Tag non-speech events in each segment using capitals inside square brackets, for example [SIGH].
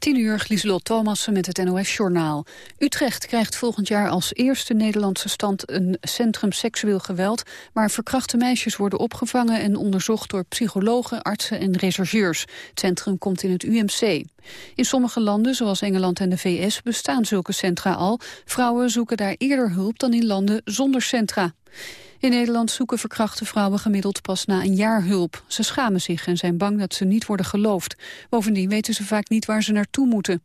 10 uur, Lieselot Thomassen met het NOS-journaal. Utrecht krijgt volgend jaar als eerste Nederlandse stand een centrum seksueel geweld... waar verkrachte meisjes worden opgevangen en onderzocht door psychologen, artsen en rechercheurs. Het centrum komt in het UMC. In sommige landen, zoals Engeland en de VS, bestaan zulke centra al. Vrouwen zoeken daar eerder hulp dan in landen zonder centra. In Nederland zoeken verkrachte vrouwen gemiddeld pas na een jaar hulp. Ze schamen zich en zijn bang dat ze niet worden geloofd. Bovendien weten ze vaak niet waar ze naartoe moeten.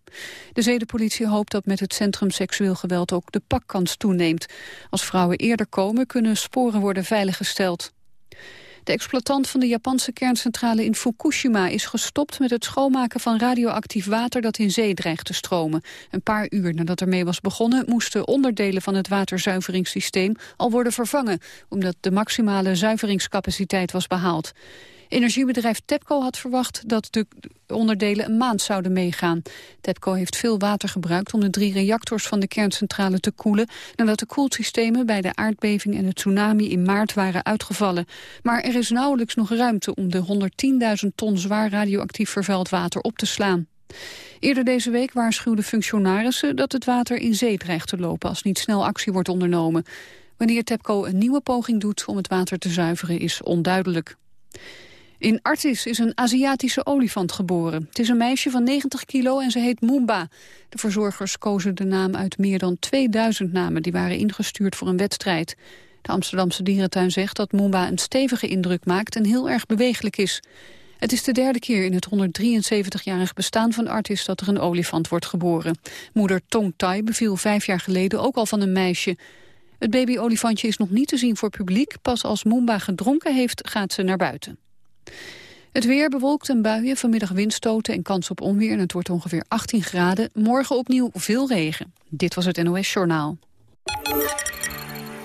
De zedenpolitie hoopt dat met het Centrum Seksueel Geweld ook de pakkans toeneemt. Als vrouwen eerder komen kunnen sporen worden veiliggesteld. De exploitant van de Japanse kerncentrale in Fukushima is gestopt met het schoonmaken van radioactief water dat in zee dreigt te stromen. Een paar uur nadat ermee was begonnen moesten onderdelen van het waterzuiveringssysteem al worden vervangen, omdat de maximale zuiveringscapaciteit was behaald. Energiebedrijf TEPCO had verwacht dat de onderdelen een maand zouden meegaan. TEPCO heeft veel water gebruikt om de drie reactors van de kerncentrale te koelen... nadat de koelsystemen bij de aardbeving en het tsunami in maart waren uitgevallen. Maar er is nauwelijks nog ruimte om de 110.000 ton zwaar radioactief vervuild water op te slaan. Eerder deze week waarschuwden functionarissen dat het water in zee dreigt te lopen als niet snel actie wordt ondernomen. Wanneer TEPCO een nieuwe poging doet om het water te zuiveren is onduidelijk. In Artis is een Aziatische olifant geboren. Het is een meisje van 90 kilo en ze heet Moomba. De verzorgers kozen de naam uit meer dan 2000 namen... die waren ingestuurd voor een wedstrijd. De Amsterdamse dierentuin zegt dat Moomba een stevige indruk maakt... en heel erg bewegelijk is. Het is de derde keer in het 173-jarig bestaan van Artis... dat er een olifant wordt geboren. Moeder Tong Tai beviel vijf jaar geleden ook al van een meisje... Het babyolifantje is nog niet te zien voor publiek. Pas als Moomba gedronken heeft, gaat ze naar buiten. Het weer bewolkt en buien, vanmiddag windstoten en kans op onweer... en het wordt ongeveer 18 graden. Morgen opnieuw veel regen. Dit was het NOS Journaal.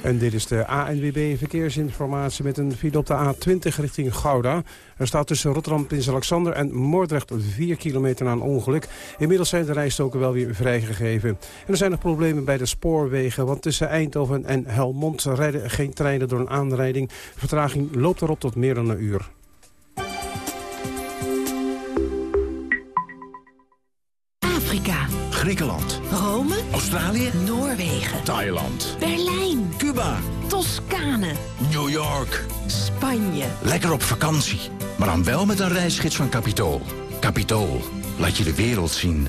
En dit is de ANWB Verkeersinformatie met een file op de A20 richting Gouda. Er staat tussen Rotterdam, Prins Alexander en Moordrecht 4 kilometer na een ongeluk. Inmiddels zijn de rijstoken wel weer vrijgegeven. En er zijn nog problemen bij de spoorwegen, want tussen Eindhoven en Helmond rijden geen treinen door een aanrijding. De vertraging loopt erop tot meer dan een uur. Griekenland. Rome. Australië. Noorwegen. Thailand. Berlijn. Cuba. Toscane. New York. Spanje. Lekker op vakantie. Maar dan wel met een reisgids van Capitool. Capitool. Laat je de wereld zien.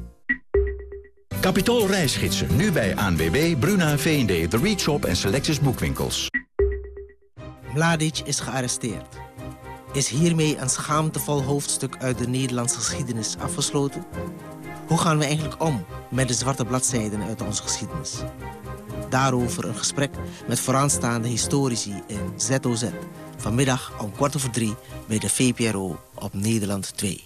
Capitool reisgidsen. Nu bij ANWB, Bruna, V&D, The Reach Shop en Selectus Boekwinkels. Mladic is gearresteerd. Is hiermee een schaamtevol hoofdstuk uit de Nederlandse geschiedenis afgesloten? Hoe gaan we eigenlijk om met de zwarte bladzijden uit onze geschiedenis? Daarover een gesprek met vooraanstaande historici in ZOZ. Vanmiddag om kwart over drie bij de VPRO op Nederland 2.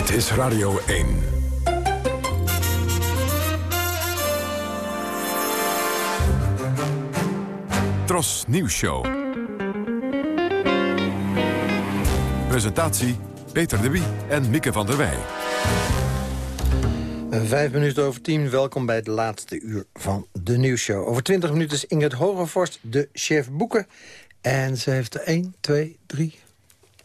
Dit is Radio 1. Tros Nieuws Show. Presentatie Peter de Wie en Mieke van der Wij. Vijf minuten over tien, welkom bij het laatste uur van de nieuwsshow. Over twintig minuten is Ingrid Hogevorst, de chef boeken. En ze heeft er één, twee, drie...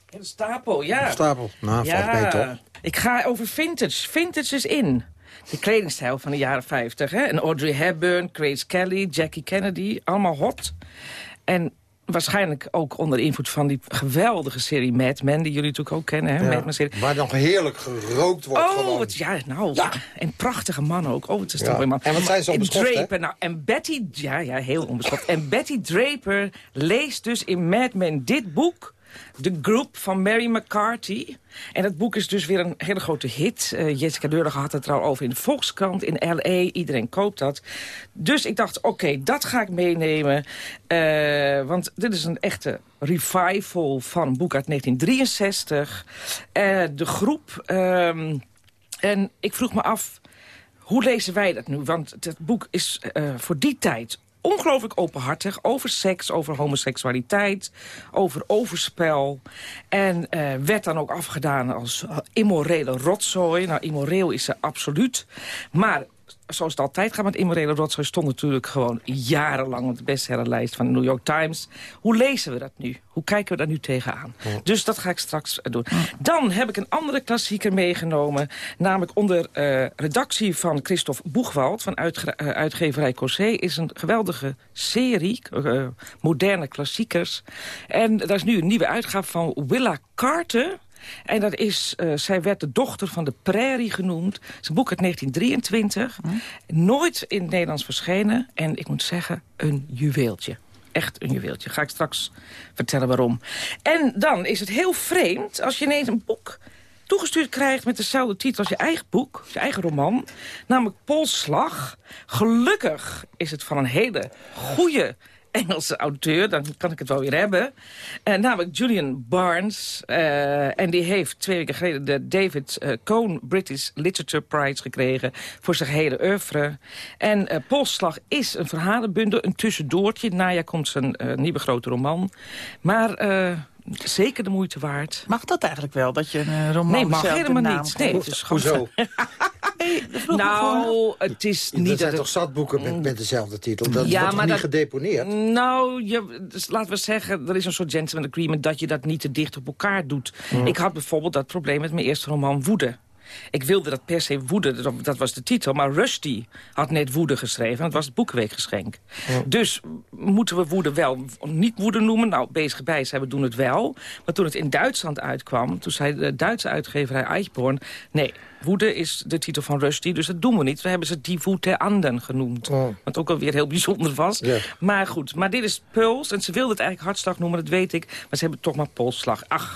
Een stapel, ja. Een stapel, nou, ja. valt mee toch? Ik ga over vintage. Vintage is in. De kledingstijl van de jaren 50. Hè? En Audrey Hepburn, Grace Kelly, Jackie Kennedy. Allemaal hot. En waarschijnlijk ook onder invloed van die geweldige serie Mad Men... die jullie natuurlijk ook kennen, hè? Ja, Mad Men serie. Waar nog heerlijk gerookt wordt Oh, gewoon. wat, ja, nou, Ja. en prachtige mannen ook. Oh, het is Ja. toch mooi man. En wat zijn ze onbeschoft? Draper, nou, en Betty, ja, ja, heel onbeschoft. en Betty Draper leest dus in Mad Men dit boek... De Group van Mary McCarthy. En dat boek is dus weer een hele grote hit. Eh, Jessica Deurige had het er al over in de Volkskrant, in L.A. Iedereen koopt dat. Dus ik dacht, oké, dat ga ik meenemen. Eh, want dit is een echte revival van boek uit 1963. Eh, de groep... ehm, en ik vroeg me af, hoe lezen wij dat nu? Want het boek is voor die tijd ongelooflijk openhartig. Over seks, over homoseksualiteit, over overspel. En eh, werd dan ook afgedaan als eh, immorele rotzooi. Nou, immoreel is ze absoluut. Maar zoals het altijd gaat met immorele rotzooi... stond natuurlijk gewoon jarenlang op de bestsellerlijst van de New York Times. Hoe lezen we dat nu? Hoe kijken we daar nu tegenaan? Dus dat ga ik straks eh, doen. Dan heb ik een andere klassieker meegenomen. Namelijk onder eh, redactie van Christophe Boegwald... van uitge- eh, uitgeverij Cossé. is een geweldige serie, eh, moderne klassiekers. En daar is nu een nieuwe uitgave van Willa Carter... En dat is, eh, zij werd de dochter van de prairie genoemd. Een boek uit 1923. Nooit in het Nederlands verschenen. En ik moet zeggen, een juweeltje. Echt een juweeltje. Ga ik straks vertellen waarom. En dan is het heel vreemd als je ineens een boek toegestuurd krijgt met dezelfde titel als je eigen boek, je eigen roman, namelijk Polslag. Gelukkig is het van een hele goede Engelse auteur, dan kan ik het wel weer hebben. Eh, namelijk Julian Barnes. eh, en die heeft twee weken geleden de David eh, Cohn British Literature Prize gekregen... voor zijn hele oeuvre. En eh Polslag is een verhalenbundel, een tussendoortje. Naja komt zijn eh, nieuwe grote roman. Maar... eh, Zeker de moeite waard. Mag dat eigenlijk wel, dat je een roman Nee, mag helemaal niet. Nee, het is gewoon- [LAUGHS] nou, het is niet... Er dat zijn toch zat boeken met, met dezelfde titel? Dat wordt toch niet dat- gedeponeerd? Nou, je, dus laten we zeggen, er is een soort gentleman agreement... dat je dat niet te dicht op elkaar doet. Hmm. Ik had bijvoorbeeld dat probleem met mijn eerste roman Woede. Ik wilde dat per se Woede, dat- dat was de titel. Maar Rusty had net Woede geschreven. En het was het Boekenweekgeschenk. Dus moeten we Woede wel niet Woede noemen? Nou, bezig bij zijn, we doen het wel. Maar toen het in Duitsland uitkwam... toen zei de Duitse uitgeverij Eichborn... nee, Woede is de titel van Rusty, dus dat doen we niet. We hebben ze Die Woed der Anden genoemd. Wat ook alweer heel bijzonder was. Maar goed, maar dit is Puls. En ze wilden het eigenlijk hartslag noemen, dat weet ik. Maar ze hebben toch maar Polsslag. Ach,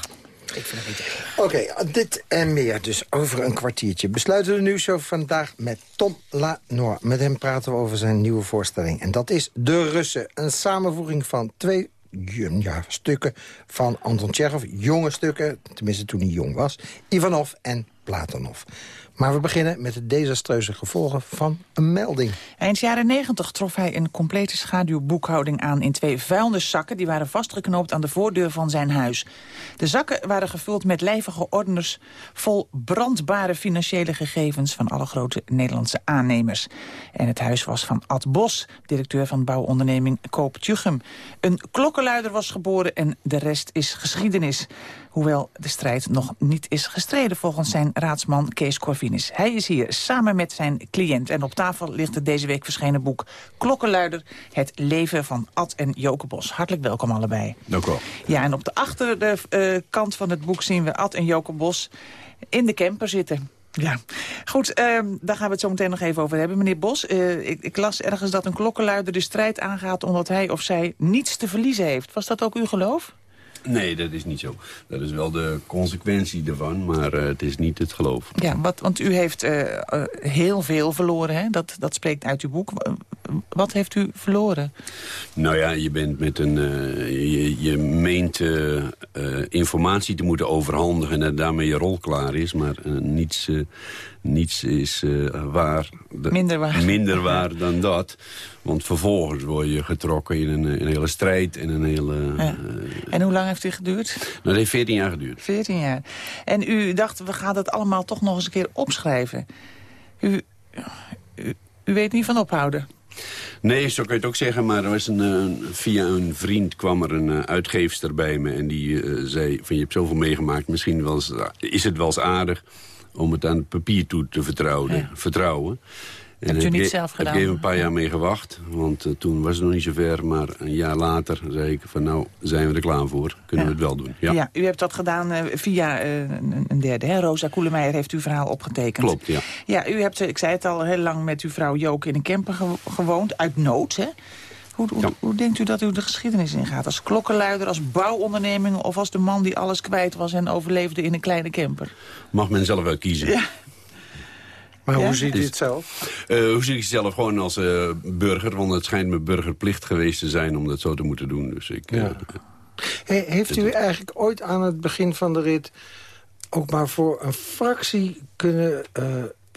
ik vind het niet. Oké, dit en meer dus over een kwartiertje. Besluiten we de nieuwsshow vandaag met Tom Lanois. Met hem praten we over zijn nieuwe voorstelling. En dat is De Russen. Een samenvoeging van twee ja, stukken van Anton Tchekhov. Jonge stukken, tenminste toen hij jong was. Ivanov en Platonov. Maar we beginnen met de desastreuze gevolgen van een melding. Eind jaren 90 trof hij een complete schaduwboekhouding aan in twee vuilniszakken. Die waren vastgeknoopt aan de voordeur van zijn huis. De zakken waren gevuld met lijvige ordners vol brandbare financiële gegevens van alle grote Nederlandse aannemers. En het huis was van Ad Bos, directeur van bouwonderneming Koop Tjuchem. Een klokkenluider was geboren en de rest is geschiedenis. Hoewel de strijd nog niet is gestreden volgens zijn raadsman Kees Corvinus. Hij is hier samen met zijn cliënt. En op tafel ligt het deze week verschenen boek Klokkenluider. Het leven van Ad en Joke Bos. Hartelijk welkom allebei. Dank u wel. Ja, en op de achterkant van het boek zien we Ad en Joke Bos in de camper zitten. Ja, goed, ehm, daar gaan we het zo meteen nog even over hebben. Meneer Bos, eh, ik, ik las ergens dat een klokkenluider de strijd aangaat... omdat hij of zij niets te verliezen heeft. Was dat ook uw geloof? Nee, dat is niet zo. Dat is wel de consequentie ervan, maar eh, het is niet het geloof. Ja, wat, want u heeft eh, eh, heel veel verloren, hè? Dat, dat spreekt uit uw boek. Wat heeft u verloren? Nou ja, je bent met een... je, je meent informatie te moeten overhandigen... en dat daarmee je rol klaar is, maar niets, niets is waar. De- Minder waar. Minder waar dan dat. Want vervolgens word je getrokken in een, een hele strijd en een hele... Ja. en hoe lang heeft die geduurd? Nou, dat heeft 14 jaar geduurd. 14 jaar. En u dacht, we gaan dat allemaal toch nog eens een keer opschrijven. U, u, u weet niet van ophouden. Nee, zo kun je het ook zeggen. Maar er was een, via een vriend kwam er een uh, uitgeefster bij me. En die uh, zei, van je hebt zoveel meegemaakt. Misschien wel eens, is het wel eens aardig om het aan het papier toe te vertrouwen. Ja. vertrouwen. Hebt u niet zelf gedaan? Heb ik even een paar jaar mee gewacht. Want uh, toen was het nog niet zo ver. Maar een jaar later zei ik van nou zijn we er klaar voor. Kunnen ja. we het wel doen. Ja. ja u hebt dat gedaan uh, via uh, een, derde. Hè? Rosa Koelemeijer heeft uw verhaal opgetekend. Klopt, ja. Ja, u hebt, ik zei het al, heel lang met uw vrouw Joke in een camper ge gewoond. Uit nood, hè? Hoe, hoe, ja. hoe, denkt u dat u de geschiedenis ingaat? Als klokkenluider, als bouwonderneming... of als de man die alles kwijt was en overleefde in een kleine camper? Mag men zelf wel kiezen. Ja. Maar ja? hoe ziet u het zelf? Uh, hoe zie ik het zelf gewoon als uh, burger? Want het schijnt me burgerplicht geweest te zijn om dat zo te moeten doen. Dus ik, ja. uh, hey, heeft u eigenlijk ooit aan het begin van de rit... ook maar voor een fractie kunnen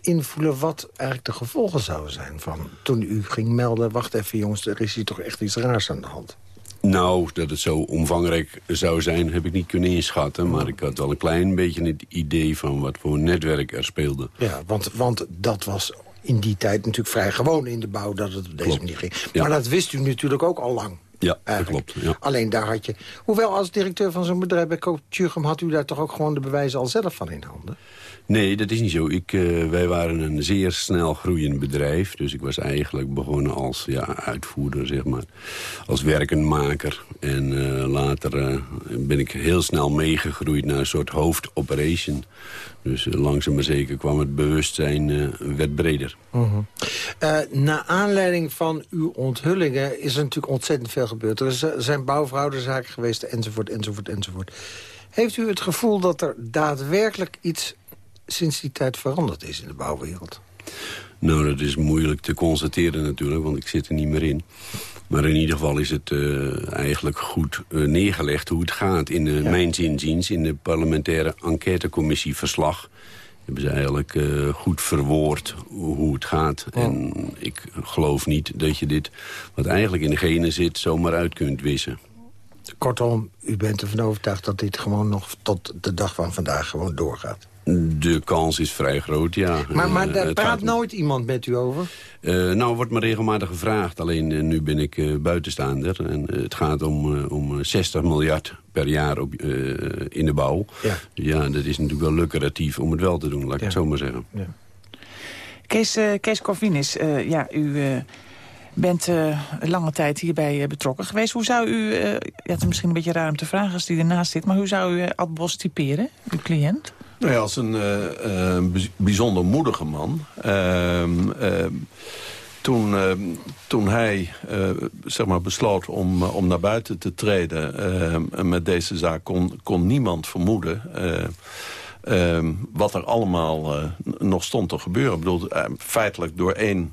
invoelen wat eigenlijk de gevolgen zouden zijn van toen u ging melden... wacht even jongens, er is hier toch echt iets raars aan de hand. Nou, dat het zo omvangrijk zou zijn, heb ik niet kunnen inschatten. Maar ik had wel een klein beetje het idee van wat voor netwerk er speelde. Ja, want, want dat was in die tijd natuurlijk vrij gewoon in de bouw dat het op deze klopt. manier ging. Maar ja. dat wist u natuurlijk ook al lang. Ja, eigenlijk. dat klopt. Ja. Alleen daar had je... Hoewel als directeur van zo'n bedrijf bij Coachugem... had u daar toch ook gewoon de bewijzen al zelf van in handen? Nee, dat is niet zo. Ik, uh, wij waren een zeer snel groeiend bedrijf. Dus ik was eigenlijk begonnen als ja, uitvoerder, zeg maar. Als werkenmaker. En uh, later uh, ben ik heel snel meegegroeid naar een soort hoofdoperation. Dus langzaam maar zeker kwam het bewustzijn werd breder. Uh -huh. na aanleiding van uw onthullingen is er natuurlijk ontzettend veel gebeurd. Er zijn bouwverhouderzaken geweest, enzovoort, enzovoort, enzovoort. Heeft u het gevoel dat er daadwerkelijk iets sinds die tijd veranderd is in de bouwwereld? Nou, dat is moeilijk te constateren natuurlijk, want ik zit er niet meer in. Maar in ieder geval is het uh, eigenlijk goed uh, neergelegd hoe het gaat. In de, ja. mijn zinziens, in de parlementaire enquêtecommissie verslag... hebben ze eigenlijk uh, goed verwoord hoe het gaat. Oh. En ik geloof niet dat je dit, wat eigenlijk in de genen zit... zomaar uit kunt wissen. Kortom, u bent ervan overtuigd dat dit gewoon nog tot de dag van vandaag gewoon doorgaat? De kans is vrij groot, ja. Maar, maar daar uh, praat nooit iemand met u over? Uh, nou, wordt me regelmatig gevraagd. Alleen uh, nu ben ik uh, buitenstaander. En het gaat om, om 60 miljard per jaar op, in de bouw. Ja. ja, dat is natuurlijk wel lucratief om het wel te doen, laat ik ja. het zo maar zeggen. Ja. Kees, Kees Corvinus, ja, u bent lange tijd hierbij betrokken geweest. Hoe zou u, ja, het is misschien een beetje raar om te vragen als die ernaast zit... maar hoe zou u Ad Bos typeren, uw cliënt? Nou als een uh, uh, bijzonder moedige man. Uh, toen, toen hij zeg maar besloot om, om naar buiten te treden met deze zaak... kon, kon niemand vermoeden wat er allemaal nog stond te gebeuren. Ik bedoel, feitelijk door één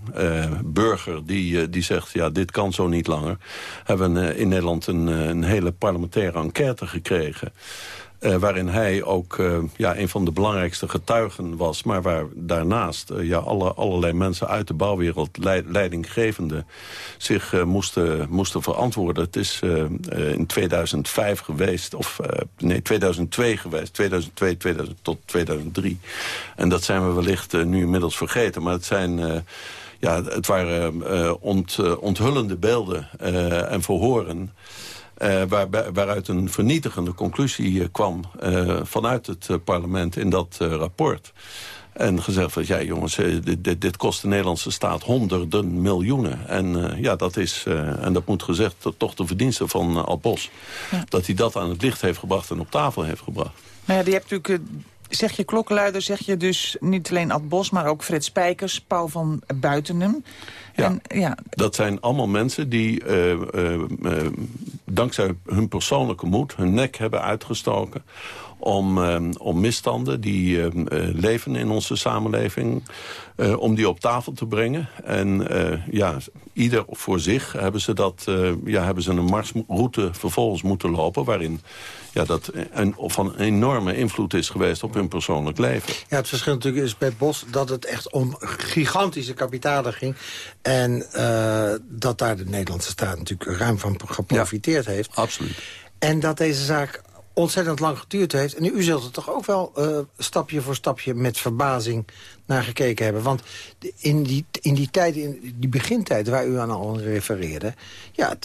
burger die, die zegt... ja, dit kan zo niet langer... hebben we in Nederland een, een hele parlementaire enquête gekregen... Uh, waarin hij ook uh, ja, een van de belangrijkste getuigen was... maar waar daarnaast uh, ja, alle, allerlei mensen uit de bouwwereld... leid, leidinggevende zich moesten, moesten verantwoorden. Het is in 2005 geweest, of nee, 2002 geweest. 2002 2000, tot 2003. En dat zijn we wellicht nu inmiddels vergeten. Maar het zijn... ja, het waren ont, onthullende beelden en verhoren... Uh, waar, waaruit een vernietigende conclusie uh, kwam uh, vanuit het parlement in dat rapport. En gezegd van, ja jongens, dit, dit, dit, kost de Nederlandse staat honderden miljoenen. En ja, dat is, en dat moet gezegd, toch de verdienste van Al Bos. Ja. Dat hij dat aan het licht heeft gebracht en op tafel heeft gebracht. Nou ja, die hebt natuurlijk zeg je klokkenluider, zeg je dus niet alleen Ad Bos... maar ook Fred Spijkers, Paul van Buitenum. Ja, en, ja, dat zijn allemaal mensen die uh, uh, uh, dankzij hun persoonlijke moed hun nek hebben uitgestoken om, ehm, om misstanden die ehm, eh, leven in onze samenleving... Uh, om die op tafel te brengen. En uh, ja, ieder voor zich hebben ze, dat, ja, hebben ze een marsroute vervolgens moeten lopen... waarin ja, dat een, van enorme invloed is geweest op hun persoonlijk leven. Ja, het verschil natuurlijk is bij Bos dat het echt om gigantische kapitalen ging. En dat daar de Nederlandse staat natuurlijk ruim van geprofiteerd ja, heeft. Absoluut. En dat deze zaak ontzettend lang geduurd heeft. En u zult er toch ook wel uh, stapje voor stapje met verbazing naar gekeken hebben. Want in die, in die tijd, in die begintijd waar u aan al refereerde... ja,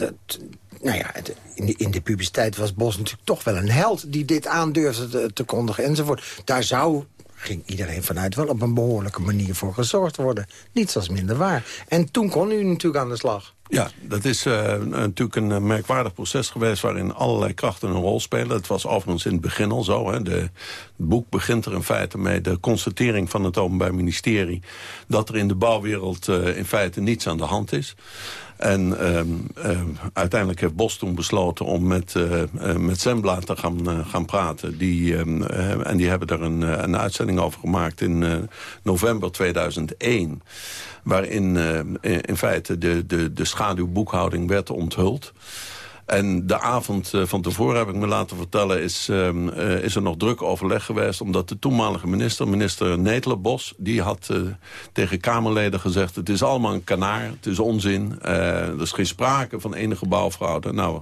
nou ja in, de, in de publiciteit was Bos natuurlijk toch wel een held... die dit aandurfde te, te kondigen enzovoort. Daar zou ging iedereen vanuit wel op een behoorlijke manier voor gezorgd worden. Niets als minder waar. En toen kon u natuurlijk aan de slag. Ja, dat is uh, natuurlijk een eh, merkwaardig proces geweest... waarin allerlei krachten een rol spelen. Het was overigens in het begin al zo. Hè. De, het boek begint er in feite mee de constatering van het Openbaar Ministerie... dat er in de bouwwereld uh, in feite niets aan de hand is. En um, um, uiteindelijk heeft Bos toen besloten om met, met Zembla te gaan, gaan praten. Die, um, en die hebben er een, een uitzending over gemaakt in november 2001 waarin uh, in feite de, de, de schaduwboekhouding werd onthuld. En de avond uh, van tevoren, heb ik me laten vertellen... Is, uh, uh, is er nog druk overleg geweest... omdat de toenmalige minister, minister Netelenbos... die had tegen Kamerleden gezegd... het is allemaal een kanaar, het is onzin. er is geen sprake van enige bouwfraude. Nou,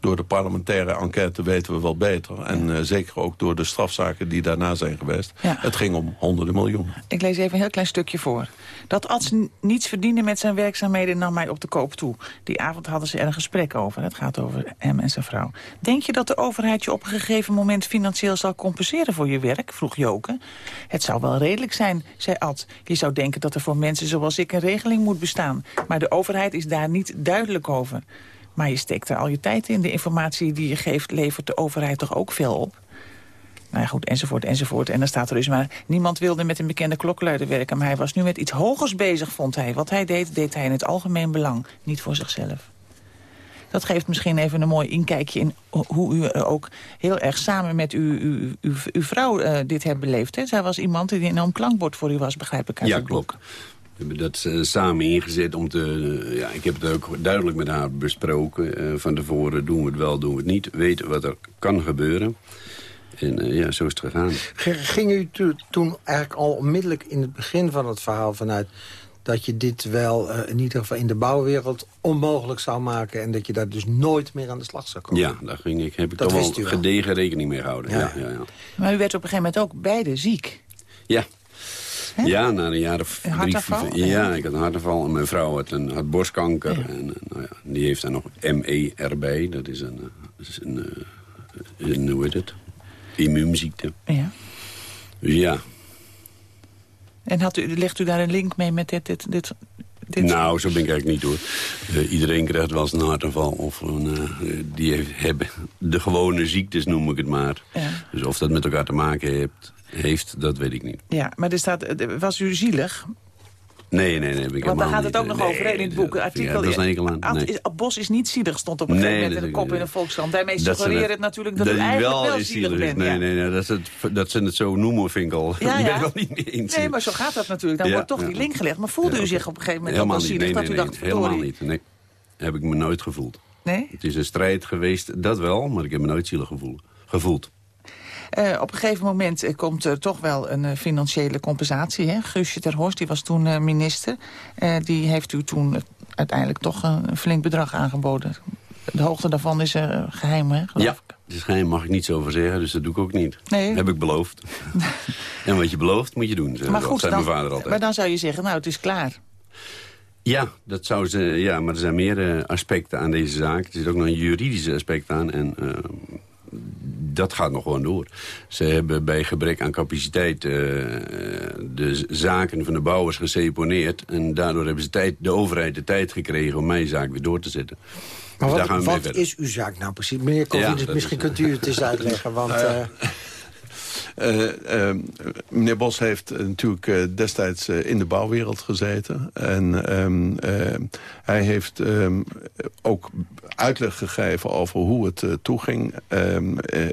door de parlementaire enquête weten we wel beter. En zeker ook door de strafzaken die daarna zijn geweest. Ja. Het ging om honderden miljoen. Ik lees even een heel klein stukje voor. Dat als niets verdiende met zijn werkzaamheden nam mij op de koop toe. Die avond hadden ze er een gesprek over. Het gaat over hem en zijn vrouw. Denk je dat de overheid je op een gegeven moment financieel zal compenseren voor je werk? Vroeg Joke. Het zou wel redelijk zijn, zei Ad. Je zou denken dat er voor mensen zoals ik een regeling moet bestaan. Maar de overheid is daar niet duidelijk over. Maar je steekt er al je tijd in. De informatie die je geeft levert de overheid toch ook veel op? Nou ja, goed, enzovoort, enzovoort. En dan staat er dus maar... niemand wilde met een bekende klokluider werken... maar hij was nu met iets hogers bezig, vond hij. Wat hij deed, deed hij in het algemeen belang. Niet voor zichzelf. Dat geeft misschien even een mooi inkijkje in hoe u ook heel erg samen met uw, uw, uw, uw vrouw uh, dit hebt beleefd. Hè? Zij was iemand die een enorm klankbord voor u was, begrijp ik uit ja, het boek. klopt. We hebben dat uh, samen ingezet om te... Uh, ja, ik heb het ook duidelijk met haar besproken. van tevoren doen we het wel, doen we het niet. Weten wat er kan gebeuren. En ja, zo is het gegaan. Ging u toen eigenlijk al onmiddellijk in het begin van het verhaal vanuit dat je dit wel uh, in ieder geval in de bouwwereld onmogelijk zou maken... en dat je daar dus nooit meer aan de slag zou komen. Ja, daar ging ik, heb ik dat toch wel gedegen rekening mee gehouden. Ja. Ja, ja, ja. Maar u werd op een gegeven moment ook beide ziek. Ja. He? Ja, na een jaar of een drie... Ja, ik had een hartaanval en mijn vrouw had, een, had borstkanker. Ja. En nou ja, die heeft daar nog ME erbij. Dat is een, dat is een, een, een hoe heet het? Immuunziekte. Ja. Dus ja, en had u, legt u daar een link mee met dit... dit, dit, dit nou, zo ben ik eigenlijk niet hoor. Uh, iedereen krijgt wel eens een hartaanval. Of een, uh, die heeft, hebben de gewone ziektes, noem ik het maar. Ja. Dus of dat met elkaar te maken heeft, heeft, dat weet ik niet. Ja, maar er staat, was u zielig? Nee, nee, nee. Ik Want daar gaat het ook nog over in het boek. Artikel, ja, dat is een enkel aan. Nee. Bos is niet zielig, stond op een gegeven moment in de kop in de Volkskrant. Daarmee suggereert het natuurlijk dat, dat u eigenlijk wel, wel zielig bent. Nee, nee, nee, dat, het, dat ze het zo noemen, vind ik al. Ja, [LAUGHS] ja. wel niet eens. Nee, maar zo gaat dat natuurlijk. Dan wordt toch die link gelegd. Maar voelde u zich op een gegeven moment ook wel zielig? Dat u dacht, helemaal niet. Nee, heb ik me nooit gevoeld. Nee? Het is een strijd geweest, dat wel, maar ik heb me nooit zielig gevoeld. Uh, op een gegeven moment uh, komt er toch wel een uh, financiële compensatie. Hè? Guusje ter Horst, die was toen minister. die heeft u toen uiteindelijk toch een flink bedrag aangeboden. De hoogte daarvan is geheim, hè, ja, ik. het is geheim, mag ik niets over zeggen, dus dat doe ik ook niet. Nee. Heb ik beloofd. [LAUGHS] en wat je belooft, moet je doen, maar goed, zei dan, mijn vader altijd. Maar dan zou je zeggen, nou, het is klaar. Ja, dat zou ze, ja, maar er zijn meer aspecten aan deze zaak. Er zit ook nog een juridische aspect aan. En dat gaat nog gewoon door. Ze hebben bij gebrek aan capaciteit uh, de zaken van de bouwers geseponeerd. En daardoor hebben ze tijd, de overheid de tijd gekregen om mijn zaak weer door te zetten. Maar dus wat, wat is uw zaak nou precies? Meneer Kovic, ja, misschien is... kunt u het eens uitleggen. Want, uh... Uh, meneer Bos heeft natuurlijk destijds in de bouwwereld gezeten. En ehm, hij heeft ehm, ook uitleg gegeven over hoe het toeging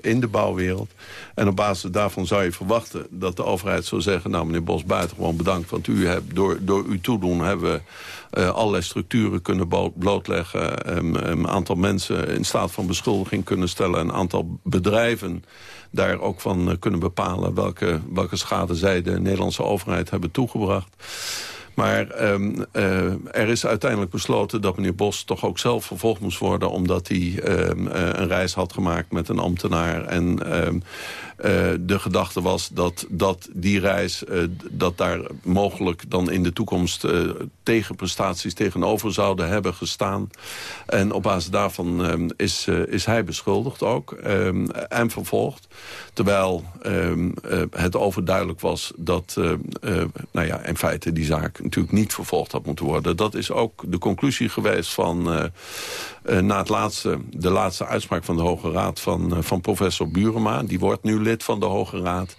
in de bouwwereld. En op basis daarvan zou je verwachten dat de overheid zou zeggen... nou, meneer Bos, buitengewoon bedankt, want u hebt, door, door uw toedoen hebben we uh, allerlei structuren kunnen blootleggen. Um, een aantal mensen in staat van beschuldiging kunnen stellen. Een aantal bedrijven daar ook van uh, kunnen bepalen... Welke, welke schade zij de Nederlandse overheid hebben toegebracht. Maar um, uh, er is uiteindelijk besloten dat meneer Bos toch ook zelf vervolgd moest worden... omdat hij um, uh, een reis had gemaakt met een ambtenaar. En uh, de gedachte was dat, dat die reis, uh, dat daar mogelijk dan in de toekomst uh, tegenprestaties tegenover zouden hebben gestaan. En op basis daarvan um, is, is hij beschuldigd ook um, en vervolgd. Terwijl um, het overduidelijk was dat nou ja, in feite die zaak natuurlijk niet vervolgd had moeten worden. Dat is ook de conclusie geweest van na het laatste, de laatste uitspraak van de Hoge Raad van, van professor Burema. Die wordt nu lid van de Hoge Raad.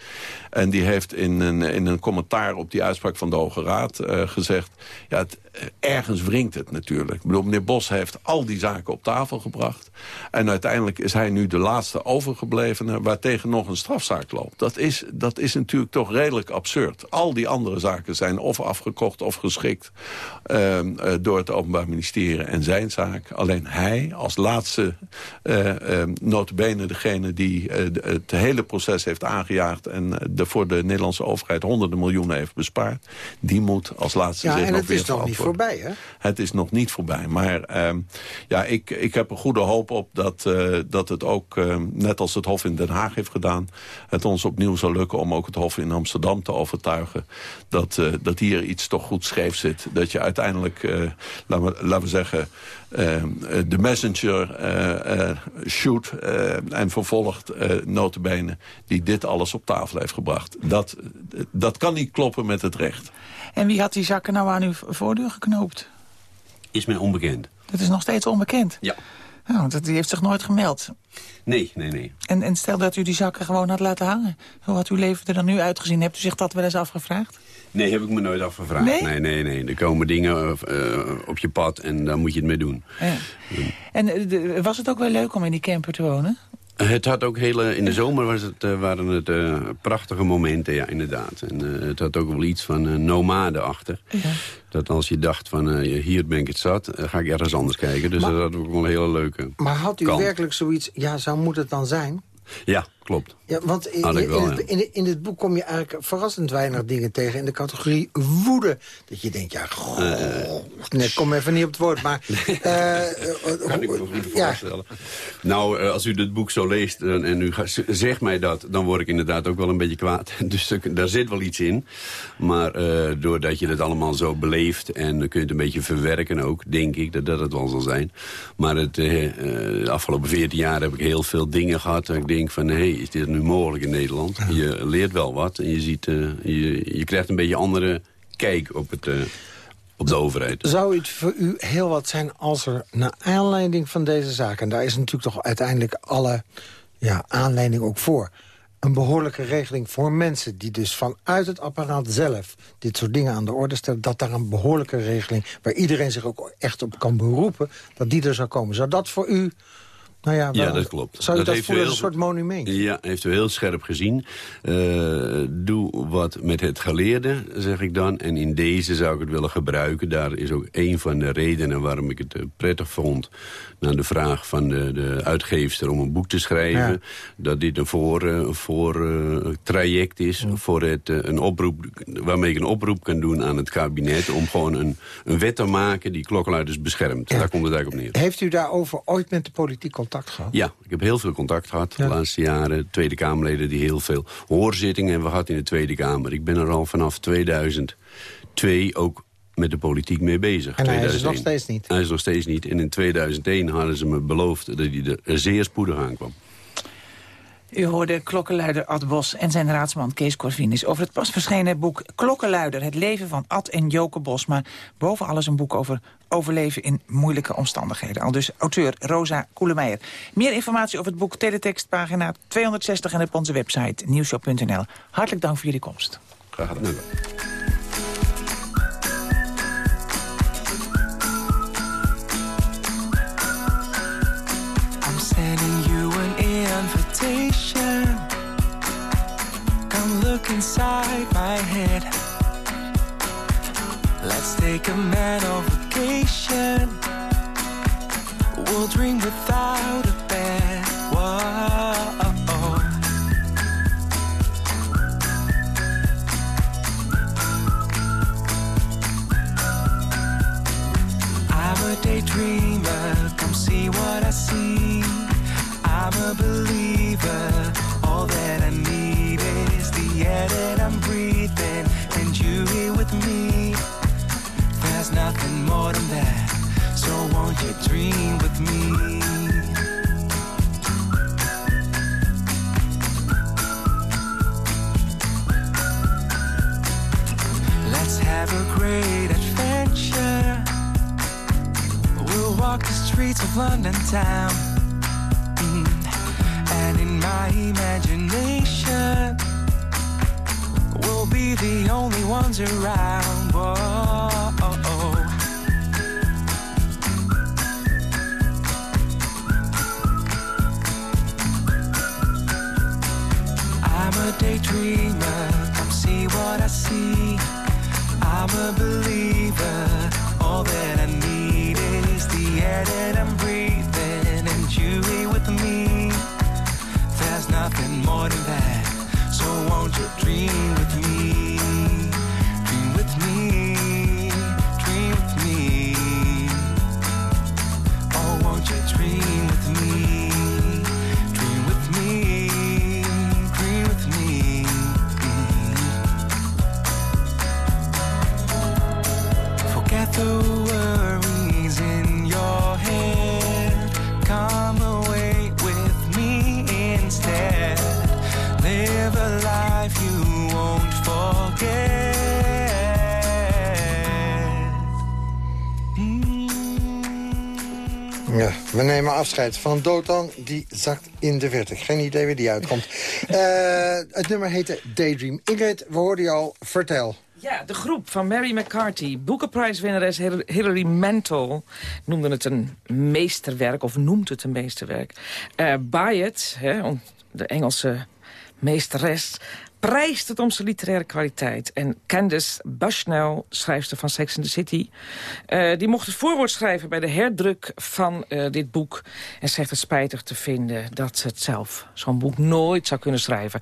En die heeft in een, in een commentaar op die uitspraak van de Hoge Raad uh, gezegd... ja, het, ergens wringt het natuurlijk. Ik bedoel, meneer Bos heeft al die zaken op tafel gebracht. En uiteindelijk is hij nu de laatste overgeblevene... waar tegen nog een strafzaak loopt. Dat is, dat is natuurlijk toch redelijk absurd. Al die andere zaken zijn of afgekocht of geschikt... Uh, uh, door het Openbaar Ministerie en zijn zaak. Alleen hij als laatste uh, notabene degene die het hele proces heeft aangejaagd... en de, voor de Nederlandse overheid honderden miljoenen heeft bespaard... die moet als laatste ja, zich en nog het weer is nog niet voorbij, hè? Het is nog niet voorbij. Maar uh, ja, ik, ik heb er goede hoop op dat, uh, dat het ook, uh, net als het Hof in Den Haag heeft gedaan... het ons opnieuw zal lukken om ook het Hof in Amsterdam te overtuigen... dat, uh, dat hier iets toch goed scheef zit. Dat je uiteindelijk, laten, we, laten we zeggen... de messenger shoot en vervolgt notabene... die dit alles op tafel heeft gebracht. Dat, dat kan niet kloppen met het recht. En wie had die zakken nou aan uw voordeur geknoopt? Is mij onbekend. Dat is nog steeds onbekend? Ja. Nou, die heeft zich nooit gemeld. Nee, nee, nee. En, en stel dat u die zakken gewoon had laten hangen. Hoe had uw leven er dan nu uitgezien? Hebt u zich dat wel eens afgevraagd? Nee, heb ik me nooit afgevraagd. Nee? Nee, nee. Er komen dingen op je pad en daar moet je het mee doen. Ja. En was het ook wel leuk om in die camper te wonen? Het had ook hele, in de zomer was het, uh, waren het uh, prachtige momenten, ja, inderdaad. En uh, het had ook wel iets van nomade achter. Ja. Dat als je dacht van, hier ben ik het zat, ga ik ergens anders kijken. Dus maar, dat had ook wel een hele leuke Maar had u kant. werkelijk zoiets, ja, zo moet het dan zijn? Ja, klopt. Ja, want in, in, wel, in, het, in, in dit boek kom je eigenlijk verrassend weinig dingen tegen... in de categorie woede. Dat je denkt, ja, goh, uh, nee, kom even niet op het woord, maar... [LAUGHS] uh, kan ik me goed voorstellen. Ja. Nou, als u dit boek zo leest en u zegt mij dat... dan word ik inderdaad ook wel een beetje kwaad. [LAUGHS] Dus daar zit wel iets in. Maar uh, doordat je het allemaal zo beleeft... en dan kun je het een beetje verwerken ook, denk ik, dat dat het wel zal zijn. Maar het, de afgelopen 14 jaar heb ik heel veel dingen gehad... dat ik denk van, hé, hey, is dit nu mogelijk in Nederland? Je leert wel wat en je, ziet, uh, je, je krijgt een beetje andere kijk op, het, uh, op de overheid. Zou het voor u heel wat zijn als er naar aanleiding van deze zaak... en daar is natuurlijk toch uiteindelijk alle ja, aanleiding ook voor... een behoorlijke regeling voor mensen die dus vanuit het apparaat zelf... dit soort dingen aan de orde stellen... dat daar een behoorlijke regeling, waar iedereen zich ook echt op kan beroepen... dat die er zou komen. Zou dat voor u... Nou ja, wel, ja, dat klopt. Zou je dat, dat voelen als een soort monument? Ja, heeft u heel scherp gezien. Uh, doe wat met het geleerde, zeg ik dan. En in deze zou ik het willen gebruiken. Daar is ook een van de redenen waarom ik het uh, prettig vond... naar de vraag van de, de uitgeefster om een boek te schrijven... Ja. dat dit een voor, uh, voor traject is, ja. voor het, een oproep, waarmee ik een oproep kan doen aan het kabinet... om gewoon een, een wet te maken die klokkenluiders beschermt. Daar komt het eigenlijk op neer. Heeft u daarover ooit met de politiek contact gehad? Ja, ik heb heel veel contact gehad ja. de laatste jaren. Tweede Kamerleden die heel veel hoorzittingen hebben gehad in de Tweede Kamer. Ik ben er al vanaf 2002 ook met de politiek mee bezig. En hij is er nog steeds niet? Hij is nog steeds niet. En in 2001 hadden ze me beloofd dat hij er zeer spoedig aankwam. U hoorde klokkenluider Ad Bos en zijn raadsman Kees Corvinus... over het pas verschenen boek Klokkenluider, het leven van Ad en Joke Bos. Maar boven alles een boek over overleven in moeilijke omstandigheden. Al dus auteur Rosa Koelemeijer. Meer informatie over het boek Teletext, pagina 260... en op onze website nieuwshow.nl. Hartelijk dank voor jullie komst. Graag gedaan. Afscheid van Dotan. Die zakt in de verte. Geen idee wie die uitkomt. [LAUGHS] Eh, het nummer heette Daydream. Ingrid, we hoorden je al. Vertel. Ja, de groep van Mary McCarthy, Boekenprijswinnares Hil- Hilary Mantel... noemde het een meesterwerk, of noemt het een meesterwerk. Eh Byatt, hè, de Engelse meesteres... prijst het om zijn literaire kwaliteit. En Candice Bushnell, schrijfster van Sex and the City... eh, die mocht het voorwoord schrijven bij de herdruk van eh, dit boek. En zegt het spijtig te vinden dat ze het zelf zo'n boek nooit zou kunnen schrijven.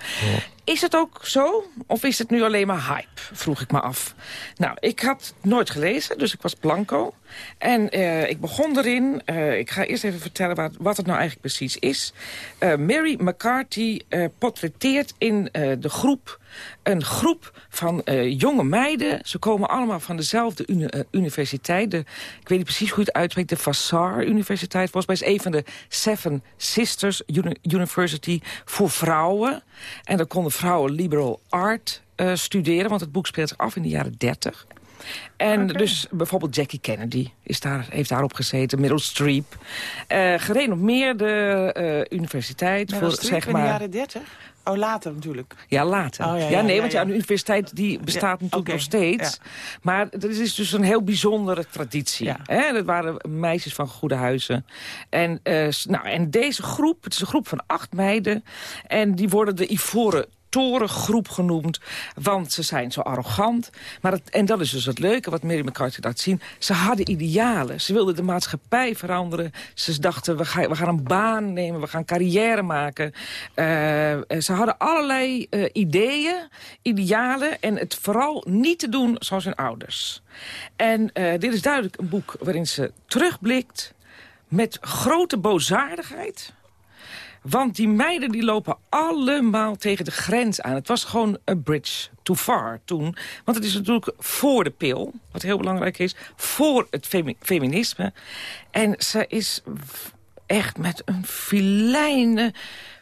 Is het ook zo? Of is het nu alleen maar hype? Vroeg ik me af. Nou, ik had nooit gelezen, dus ik was blanco. En eh, ik begon erin. Eh, ik ga eerst even vertellen wat, wat het nou eigenlijk precies is. Eh, Mary McCarthy portretteert in de groep een groep van eh, jonge meiden. Ze komen allemaal van dezelfde eh, universiteit. De, ik weet niet precies hoe je het uitspreekt. De Vassar Universiteit. Volgens mij is een van de Seven Sisters Uni- University voor vrouwen. En daar konden vrouwen liberal art eh, studeren. Want het boek speelt zich af in de jaren 30. En dus bijvoorbeeld Jackie Kennedy is daar, heeft daarop gezeten. Meryl Streep. Eh gerenommeerde eh, universiteit. Meryl voor, Streep zeg in de maar, jaren 30? Oh, later natuurlijk. ja, later. Oh, ja, ja, ja, nee, ja, want ja, een universiteit die bestaat natuurlijk nog steeds. Maar het is dus een heel bijzondere traditie. Hè? Dat waren meisjes van goede huizen. En, eh, nou, en deze groep, het is een groep van acht meiden... en die worden de Ivoren torengroep genoemd, want ze zijn zo arrogant. Maar het, en dat is dus het leuke wat Mary McCarthy laat zien. Ze hadden idealen. Ze wilden de maatschappij veranderen. Ze dachten, we gaan, we gaan een baan nemen, we gaan carrière maken. Eh, ze hadden allerlei eh, ideeën, idealen... en het vooral niet te doen zoals hun ouders. En eh, dit is duidelijk een boek waarin ze terugblikt... met grote boosaardigheid... Want die meiden die lopen allemaal tegen de grens aan. Het was gewoon een bridge too far toen. Want het is natuurlijk voor de pil, wat heel belangrijk is. Voor het femi- feminisme. En ze is echt met een filijne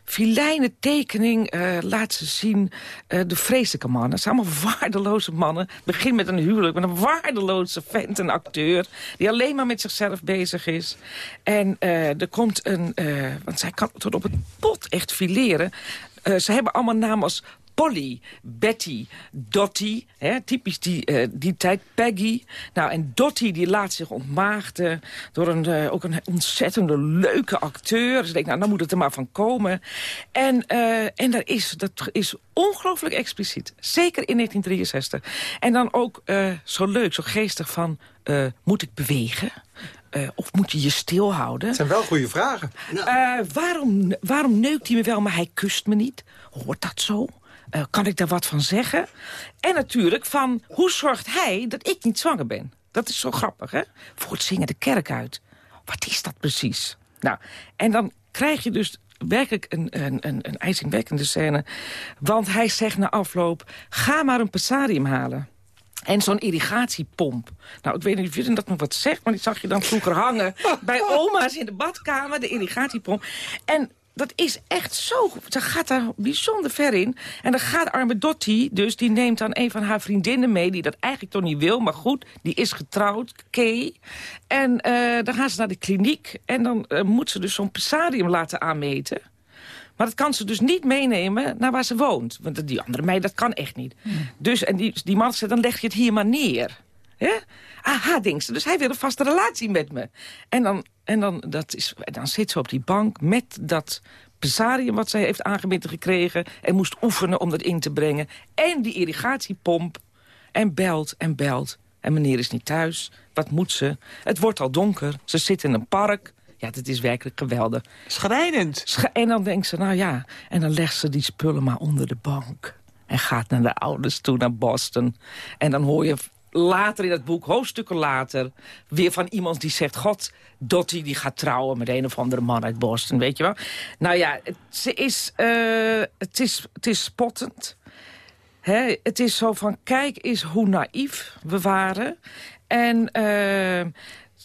filijne tekening eh, laat ze zien eh, de vreselijke mannen. Het zijn allemaal [LAUGHS] waardeloze mannen. Begin met een huwelijk met een waardeloze vent, een acteur... die alleen maar met zichzelf bezig is. En eh, er komt een... want zij kan tot op het pot echt fileren. Ze hebben allemaal namen als Polly, Betty, Dottie, hè, typisch die, eh, die tijd, Peggy. Nou, en Dottie die laat zich ontmaagden door een, eh, ook een ontzettende leuke acteur. Dus ik denk, nou, dan moet het er maar van komen. En, eh, en dat, is, dat is ongelooflijk expliciet. Zeker in 1963. En dan ook zo leuk, zo geestig van, moet ik bewegen? Of moet je je stilhouden? Het zijn wel goede vragen. Waarom, waarom neukt hij me wel, maar hij kust me niet? Hoort dat zo? Eh, kan ik daar wat van zeggen? En natuurlijk van, hoe zorgt hij dat ik niet zwanger ben? Dat is zo grappig, hè? Voor het zingen de kerk uit. Wat is dat precies? Nou, en dan krijg je dus werkelijk een, een, een, een ijzingwekkende scène. Want hij zegt na afloop, ga maar een passarium halen. En zo'n irrigatiepomp. Nou, ik weet niet of jullie dat nog wat zegt... maar die zag je dan vroeger hangen [LAUGHS] bij oma's in de badkamer, de irrigatiepomp. En dat is echt zo... Ze gaat daar bijzonder ver in. En dan gaat arme Dottie, dus die neemt dan een van haar vriendinnen mee... die dat eigenlijk toch niet wil, maar goed, die is getrouwd, Kay. En eh, dan gaan ze naar de kliniek... en dan eh, moet ze dus zo'n passarium laten aanmeten... Maar dat kan ze dus niet meenemen naar waar ze woont. Want die andere meid, dat kan echt niet. Dus, en die, die man zegt, dan leg je het hier maar neer. Hè? Aha, denkt ze. Dus hij wil een vaste relatie met me. En dan, en dan, dat is, dan zit ze op die bank met dat pesarium wat zij heeft aangemeten gekregen... en moest oefenen om dat in te brengen. En die irrigatiepomp. En belt en belt. En meneer is niet thuis. Wat moet ze? Het wordt al donker. Ze zit in een park. Ja, dat is werkelijk geweldig. Schrijnend. en dan denkt ze, nou ja... en dan legt ze die spullen maar onder de bank. En gaat naar de ouders toe, naar Boston. En dan hoor je later in het boek, hoofdstukken later... weer van iemand die zegt... God, Dottie die gaat trouwen met een of andere man uit Boston, weet je wel. Nou ja, het, ze is, eh, het, is, het is spottend. Hè, het is zo van, kijk eens hoe naïef we waren. En eh,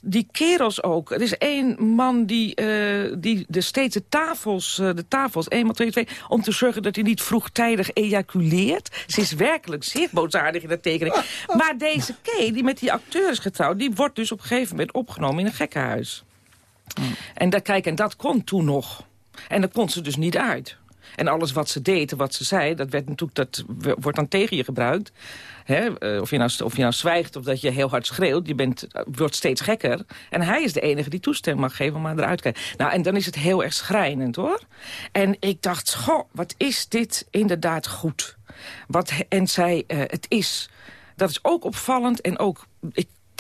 die kerels ook. Er is één man die, eh, die de steeds de tafels, eh, de tafels, eenmaal, twee, twee... om te zorgen dat hij niet vroegtijdig ejaculeert. Ze is werkelijk zeer boosaardig in dat tekening. Maar deze Kay, die met die acteur is getrouwd... die wordt dus op een gegeven moment opgenomen in een gekkenhuis. En, dat, kijk, en dat kon toen nog. En dat kon ze dus niet uit. En alles wat ze deed en wat ze zei, dat, werd natuurlijk, dat wordt dan tegen je gebruikt. Hè? eh, Of, je nou, of je nou zwijgt of dat je heel hard schreeuwt, je bent, eh, wordt steeds gekker. En hij is de enige die toestemming mag geven om maar eruit te kijken. Nou, en dan is het heel erg schrijnend, hoor. En ik dacht, goh, wat is dit inderdaad goed. Wat, en zij, eh, het is, dat is ook opvallend en ook...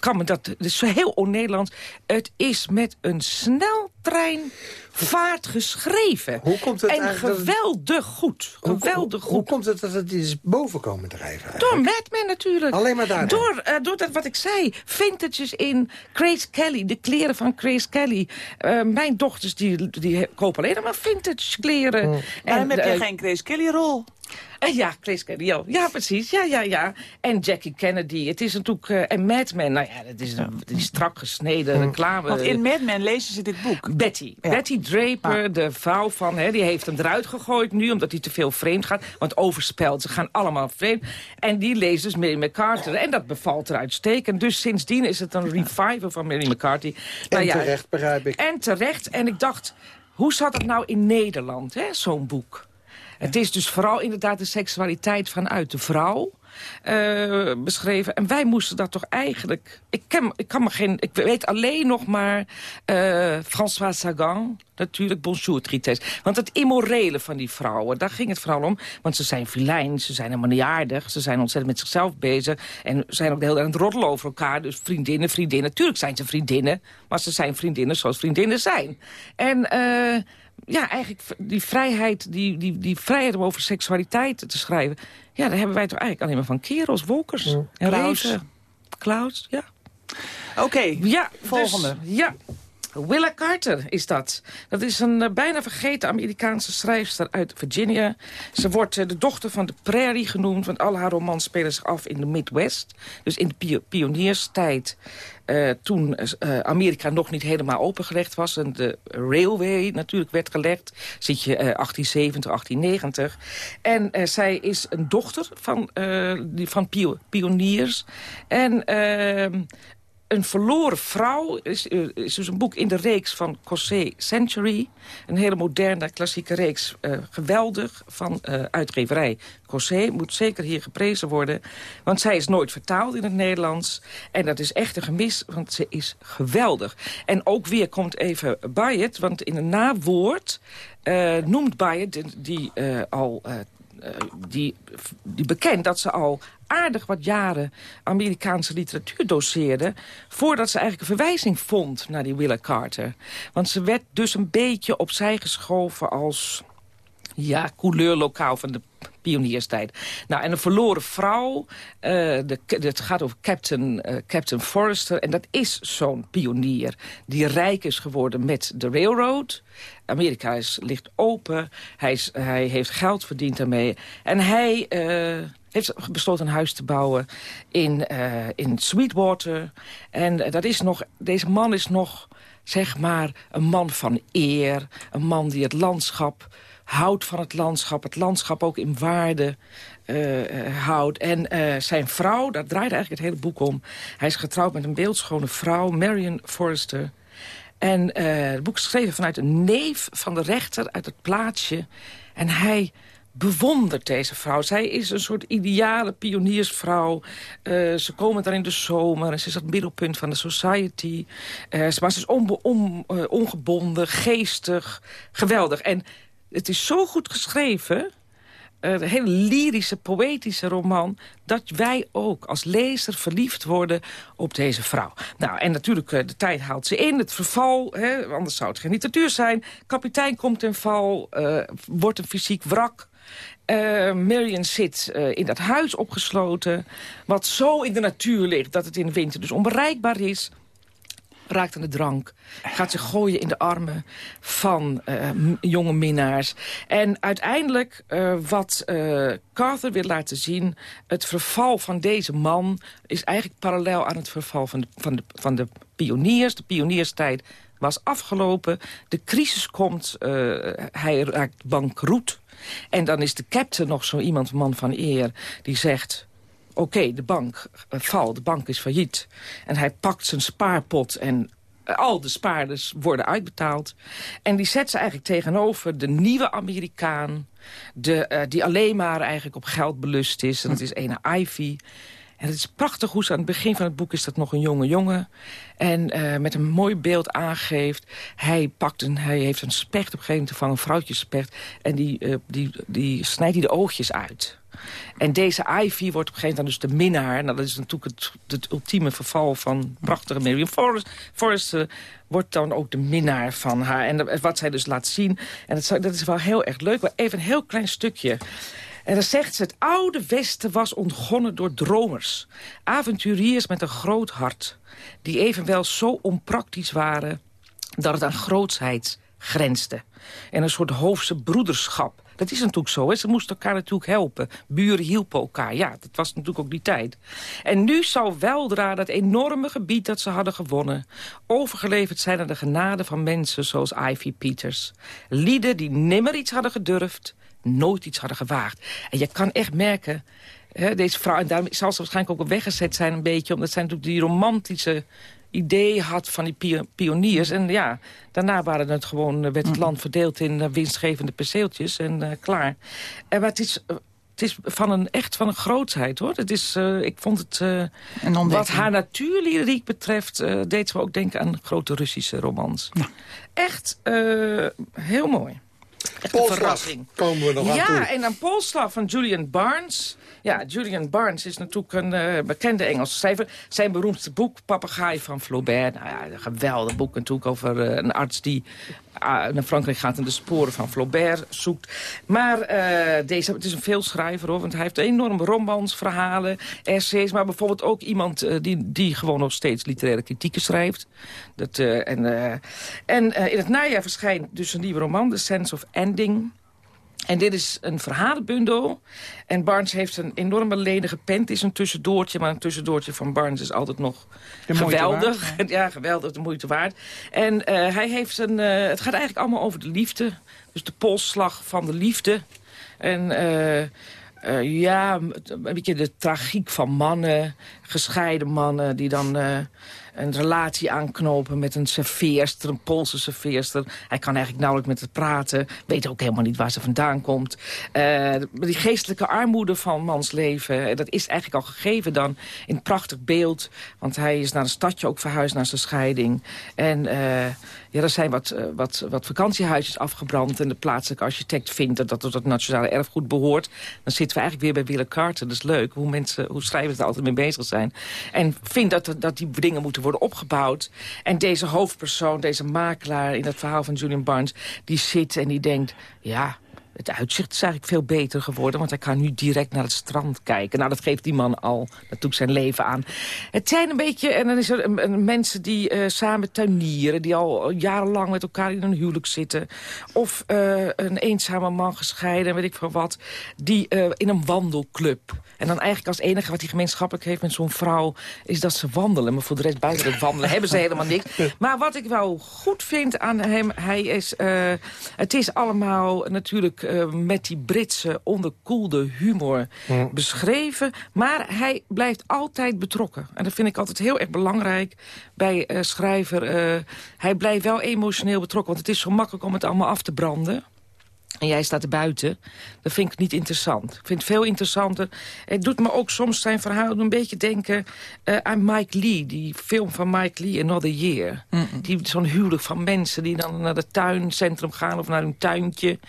kan me dat, dat is zo heel on-Nederlands. Het is met een sneltreinvaart geschreven. Hoe komt het en eigenlijk geweldig goed. Hoe- Geweldig hoe, goed. hoe komt het dat het is boven komen drijven? Door Mad Men natuurlijk. Alleen maar daar. Door, eh, door dat wat ik zei. Vintages in Grace Kelly. De kleren van Grace Kelly. Eh, mijn dochters die, die kopen alleen maar vintage kleren. Oh. Waarom heb je eh, geen Grace Kelly-rol? eh, ja, Grace Kelly. Ja, ja, precies. Ja, ja, ja. En Jackie Kennedy. Het is natuurlijk... eh, en Mad Men. Nou ja, dat is een die strak gesneden reclame. Want in Mad Men lezen ze dit boek. Betty. Ja. Betty Draper, de vrouw van... Hè, die heeft hem eruit gegooid nu, omdat hij te veel vreemd gaat. Want overspeld, ze gaan allemaal vreemd. En die leest dus Mary McCarthy. En dat bevalt er uitstekend. Dus sindsdien is het een revival van Mary McCarthy. En terecht, begrijp ik. En terecht. En ik dacht, hoe zat het nou in Nederland, hè, zo'n boek? Het is dus vooral inderdaad de seksualiteit vanuit de vrouw eh, beschreven. En wij moesten dat toch eigenlijk... Ik, ken, ik, kan me geen, ik weet alleen nog maar eh, François Sagan. Natuurlijk, bonjour, tristesse. Want het immorele van die vrouwen, daar ging het vooral om. Want ze zijn filijn, ze zijn helemaal niet aardig. Ze zijn ontzettend met zichzelf bezig. En zijn ook de hele tijd aan het roddelen over elkaar. Dus vriendinnen, vriendinnen. Natuurlijk zijn ze vriendinnen. Maar ze zijn vriendinnen zoals vriendinnen zijn. En... eh, ja, eigenlijk die vrijheid, die, die, die vrijheid om over seksualiteit te schrijven... ja, daar hebben wij toch eigenlijk alleen maar van kerels, wolkers en Klaus. Ja. Oké, Ja, volgende. dus, ja. Willa Carter is dat. Dat is een uh, bijna vergeten Amerikaanse schrijfster uit Virginia. Ze wordt uh, de dochter van de prairie genoemd... want al haar romans spelen zich af in de Midwest. Dus in de pionierstijd. Uh, toen Amerika nog niet helemaal opengelegd was... en de railway natuurlijk werd gelegd. Zit je 1870, 1890. En zij is een dochter van, van pioniers. En ehm, een verloren vrouw is, eh, is dus een boek in de reeks van Cossé Century. Een hele moderne klassieke reeks. Uh, geweldig van uh, uitgeverij Cossé. Moet zeker hier geprezen worden. Want zij is nooit vertaald in het Nederlands. En dat is echt een gemis, want ze is geweldig. En ook weer komt even Bayet. Want in een nawoord noemt Bayet, die al die, die bekend dat ze al aardig wat jaren Amerikaanse literatuur doseerde... voordat ze eigenlijk een verwijzing vond naar die Willa Carter. Want ze werd dus een beetje opzij geschoven als ja, couleurlokaal van de pionierstijd. Nou, en een verloren vrouw, de, het gaat over Captain, uh, Captain Forrester... en dat is zo'n pionier die rijk is geworden met de railroad. Amerika is, ligt open, hij, is, hij heeft geld verdiend daarmee. En hij... Uh, heeft besloten een huis te bouwen in, in Sweetwater. En dat is nog, deze man is nog, zeg maar, een man van eer. Een man die het landschap houdt van het landschap. Het landschap ook in waarde uh, houdt. En uh, zijn vrouw, daar draait eigenlijk het hele boek om. Hij is getrouwd met een beeldschone vrouw, Marion Forrester. En het boek is geschreven vanuit een neef van de rechter uit het plaatsje. En hij bewondert deze vrouw. Zij is een soort ideale pioniersvrouw. Ze komen daar in de zomer en ze is het middelpunt van de society. Maar ze is on, on, ongebonden, geestig, geweldig. En het is zo goed geschreven... Een hele lyrische, poëtische roman... dat wij ook als lezer verliefd worden op deze vrouw. Nou, en natuurlijk, de tijd haalt ze in. Het verval, hè, anders zou het geen literatuur zijn. Kapitein komt in val, uh, wordt een fysiek wrak... Uh, Marion zit in dat huis opgesloten, wat zo in de natuur ligt... dat het in de winter dus onbereikbaar is raakt aan de drank. Gaat zich gooien in de armen van uh, jonge minnaars. En uiteindelijk, uh, wat uh, Carter wil laten zien... het verval van deze man is eigenlijk parallel aan het verval van de, van de, van de pioniers. De pionierstijd was afgelopen. De crisis komt, hij raakt bankroet. En dan is de captain nog zo iemand, man van eer, die zegt... Oké, de bank uh, valt, de bank is failliet. En hij pakt zijn spaarpot en uh, al de spaarders worden uitbetaald. En die zet ze eigenlijk tegenover de nieuwe Amerikaan... De, uh, die alleen maar eigenlijk op geld belust is. En dat is ene Ivy. En het is prachtig hoe ze aan het begin van het boek is dat nog een jonge jongen. En met een mooi beeld aangeeft. Hij, pakt een, hij heeft een specht op een gegeven moment van een vrouwtjespecht. En die, die, die snijdt hij de oogjes uit. En deze Ivy wordt op een gegeven moment dus de minnaar. Nou, dat is natuurlijk het, het ultieme verval van prachtige Miriam Forrest. Wordt dan ook de minnaar van haar. En wat zij dus laat zien. En dat, dat is wel heel erg leuk. Maar even een heel klein stukje. En dan zegt ze, het oude Westen was ontgonnen door dromers. Avonturiers met een groot hart. Die evenwel zo onpraktisch waren dat het aan grootsheid grensde. En een soort hoofdse broederschap. Dat is natuurlijk zo, hè? ze moesten elkaar natuurlijk helpen. Buren hielpen elkaar, ja, dat was natuurlijk ook die tijd. En nu zou weldra dat enorme gebied dat ze hadden gewonnen... overgeleverd zijn aan de genade van mensen zoals Ivy Peters. Lieden die nimmer iets hadden gedurfd nooit iets hadden gewaagd. En je kan echt merken, deze vrouw... en daar zal ze waarschijnlijk ook weggezet zijn een beetje... omdat zij natuurlijk die romantische idee had van die pioniers. En ja, daarna waren het gewoon, werd het mm. land verdeeld in uh, winstgevende perceeltjes en uh, klaar. En, maar het is, uh, het is van een, echt van een grootheid, hoor. Het is, ik vond het, wat haar natuurlyriek betreft... deed ze ook denken aan grote Russische romans. Ja. Echt heel mooi. Echt een verrassing. komen we nog aan toe. Ja, en een Polslag van Julian Barnes. Ja, Julian Barnes is natuurlijk een eh, bekende Engelse schrijver. Zijn beroemdste boek, Papegaai van Flaubert. Nou ja, een geweldig boek natuurlijk over eh, een arts die uh, naar Frankrijk gaat... en de sporen van Flaubert zoekt. Maar deze, het is een veelschrijver, hoor. Want hij heeft enorm romans, verhalen, essays... maar bijvoorbeeld ook iemand die, die gewoon nog steeds literaire kritieken schrijft. Dat, en en in het najaar verschijnt dus een nieuwe roman, The Sense of Ending... En dit is een verhalenbundel. En Barnes heeft een enorme lenige pen. Het is een tussendoortje, maar een tussendoortje van Barnes is altijd nog geweldig. waard, [LAUGHS] ja. geweldig, de moeite waard. En uh, hij heeft een... Uh, het gaat eigenlijk allemaal over de liefde. Dus de polsslag van de liefde. En... Uh, uh, ja, een beetje de tragiek van mannen, gescheiden mannen... die dan een relatie aanknopen met een serveerster, een Poolse serveerster. Hij kan eigenlijk nauwelijks met het praten, weet ook helemaal niet waar ze vandaan komt. Uh, die geestelijke armoede van mans leven, dat is eigenlijk al gegeven dan in een prachtig beeld. Want hij is naar een stadje ook verhuisd naar zijn scheiding. En ja, er zijn wat, wat, wat vakantiehuisjes afgebrand... en de plaatselijke architect vindt dat dat tot het nationale erfgoed behoort. Dan zitten we eigenlijk weer bij Wille Carter. Dat is leuk, hoe, mensen, hoe schrijvers er altijd mee bezig zijn. En vindt dat, dat die dingen moeten worden opgebouwd. En deze hoofdpersoon, deze makelaar in het verhaal van Julian Barnes... die zit en die denkt, ja, het uitzicht is eigenlijk veel beter geworden... want hij kan nu direct naar het strand kijken. Nou, dat geeft die man al natuurlijk zijn leven aan. Het zijn een beetje... en dan is er een, mensen die uh, samen tuinieren... die al jarenlang met elkaar in een huwelijk zitten. Of uh, een eenzame man gescheiden, weet ik veel wat... die uh, in een wandelclub... En dan eigenlijk als enige wat hij gemeenschappelijk heeft met zo'n vrouw... is dat ze wandelen. Maar voor de rest buiten het wandelen hebben ze helemaal niks. Maar wat ik wel goed vind aan hem... Hij is, het is allemaal natuurlijk uh, met die Britse onderkoelde humor ja. beschreven. Maar hij blijft altijd betrokken. En dat vind ik altijd heel erg belangrijk bij uh, schrijver. hij blijft wel emotioneel betrokken. Want het is zo makkelijk om het allemaal af te branden. En jij staat er buiten. Dat vind ik niet interessant. Ik vind het veel interessanter. Het doet me ook soms zijn verhaal een beetje denken uh, aan Mike Lee. Die film van Mike Lee, Another Year. Mm -mm. Die Zo'n huwelijk van mensen die dan naar het tuincentrum gaan of naar hun tuintje.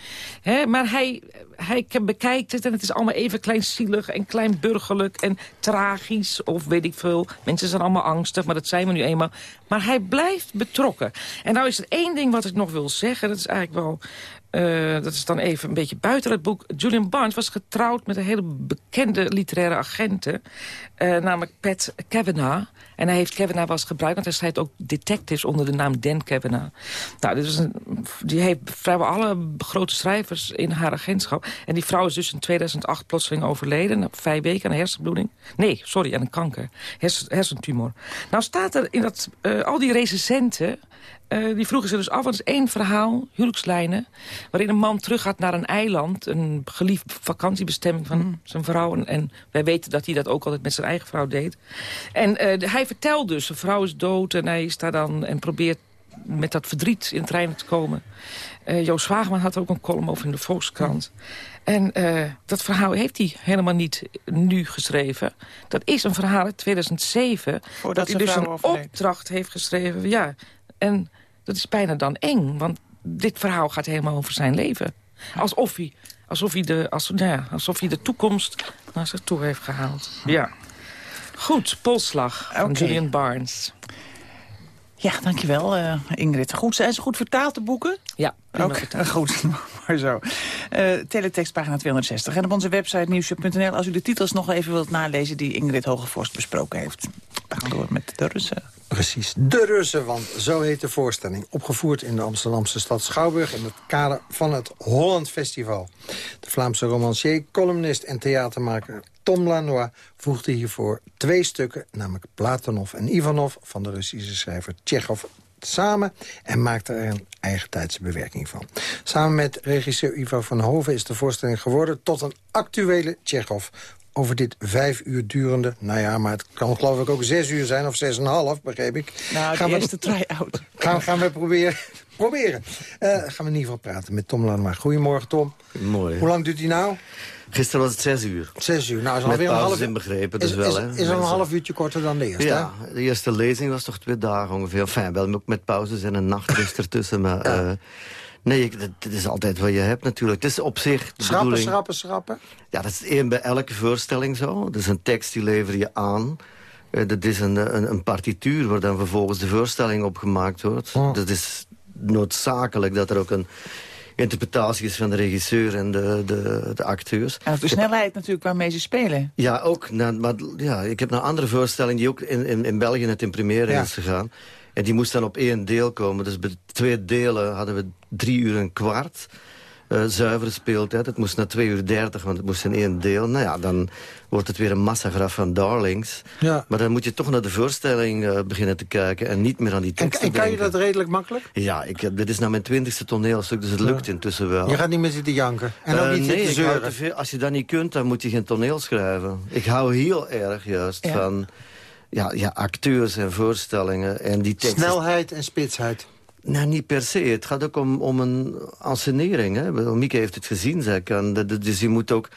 He, maar hij, hij bekijkt het en het is allemaal even kleinzielig en kleinburgerlijk en tragisch. Of weet ik veel. Mensen zijn allemaal angstig, maar dat zijn we nu eenmaal. Maar hij blijft betrokken. En nou is er één ding wat ik nog wil zeggen. Dat is eigenlijk wel... Uh, dat is dan even een beetje buiten het boek. Julian Barnes was getrouwd met een hele bekende literaire agente. Uh, namelijk Pat Kavanaugh. En hij heeft Kavanaugh was gebruikt, want hij schrijft ook detectives onder de naam Dan Kavanaugh. Nou, dus een, die heeft vrijwel alle grote schrijvers in haar agentschap. En die vrouw is dus in 2008 plotseling overleden. Na vijf weken aan een hersenbloeding. Nee, sorry, aan een kanker. Hers, hersentumor. Nou staat er in dat, uh, al die recensenten... Uh, die vroegen ze dus af, want het is één verhaal, huwelijkslijnen... waarin een man teruggaat naar een eiland, een geliefd vakantiebestemming van mm. zijn vrouw. En, en, wij weten dat hij dat ook altijd met zijn eigen vrouw deed. En uh, hij vertelt dus, zijn vrouw is dood en hij staat dan en probeert met dat verdriet in het reinen te komen. Uh, Joost Wageman had ook een column over in de Volkskrant. En uh, dat verhaal heeft hij helemaal niet nu geschreven. Dat is een verhaal uit 2007. Voordat dat hij dus een overleed. opdracht heeft geschreven. Ja, en dat is bijna dan eng, want dit verhaal gaat helemaal over zijn leven. Alsof hij, alsof hij, de, als, nou ja, alsof hij de toekomst naar zich toe heeft gehaald. Ja. Goed, Polslag van okay. Julian Barnes. Ja, dankjewel uh, Ingrid. Goed, zijn ze goed vertaald, de boeken? Ja, ook vertaald. [LAUGHS] goed. maar zo. Uh, teletext pagina 260. En op onze website nieuwsje.nl als u de titels nog even wilt nalezen... die Ingrid Hogevorst besproken heeft. We gaan door met de Russen. Precies, de Russen, want zo heet de voorstelling. Opgevoerd in de Amsterdamse stad Schouwburg... in het kader van het Holland Festival. De Vlaamse romancier, columnist en theatermaker Tom Lanois voegde hiervoor twee stukken... namelijk Platonov en Ivanov van de Russische schrijver Tsjechov samen en maakte er een eigentijdse bewerking van. Samen met regisseur Ivo van Hoven is de voorstelling geworden... tot een actuele Tsjechov over dit vijf uur durende... nou ja, maar het kan geloof ik ook zes uur zijn of zes en een half, begreep ik. Nou, gaan de eerste try-out. [LAUGHS] Gaan, gaan we proberen. [LAUGHS] proberen. Uh, gaan we in ieder geval praten met Tom Lanmaar. Goedemorgen, Tom. Mooi. Hoe lang duurt die nou? Gisteren was het zes uur. Zes uur. Nou, is alweer een half inbegrepen, dus is, wel, is, hè. is al een half uurtje korter dan de eerste, Ja, de eerste lezing was toch twee dagen ongeveer. Enfin, wel met pauzes en een nachtrust [COUGHS] ertussen, maar... Ja. Uh, Nee, dat, is altijd wat je hebt natuurlijk. Het is op zich Schrappen, bedoeling... schrappen, schrappen. Ja, dat is één bij elke voorstelling zo. Dat is een tekst die lever je aan. Eh, dat is een, een, een partituur waar dan vervolgens de voorstelling op gemaakt wordt. Dat is noodzakelijk dat er ook een interpretatie is van de regisseur en de, de, de acteurs. En de snelheid natuurlijk waarmee ze spelen. Ja, ook. Nou, maar, ja, ik heb een andere voorstelling die ook in, in, in België net in première Ja. is gegaan. En die moest dan op één deel komen. Dus bij twee delen hadden we drie uur en kwart. Eh zuivere speeltijd. Het moest naar twee uur dertig, want het moest in één deel. Nou ja, dan wordt het weer een massagraf van darlings. Ja. Maar dan moet je toch naar de voorstelling eh, beginnen te kijken... en niet meer aan die tekst en kan je dat redelijk makkelijk? Ja, ik heb, dit is nou mijn twintigste toneelstuk, dus het Ja. lukt intussen wel. Je gaat niet meer zitten janken. En ook Eh, niet nee, zitten zeuren. Als je dat niet kunt, dan moet je geen toneel schrijven. Ik hou heel erg juist Ja. van ja, ja, acteurs en voorstellingen. En die teksten. Snelheid en spitsheid. Nou, niet per se. Het gaat ook om, om een ansenering. Hè? Mieke heeft het gezien. Dat- dat- dus je moet ook...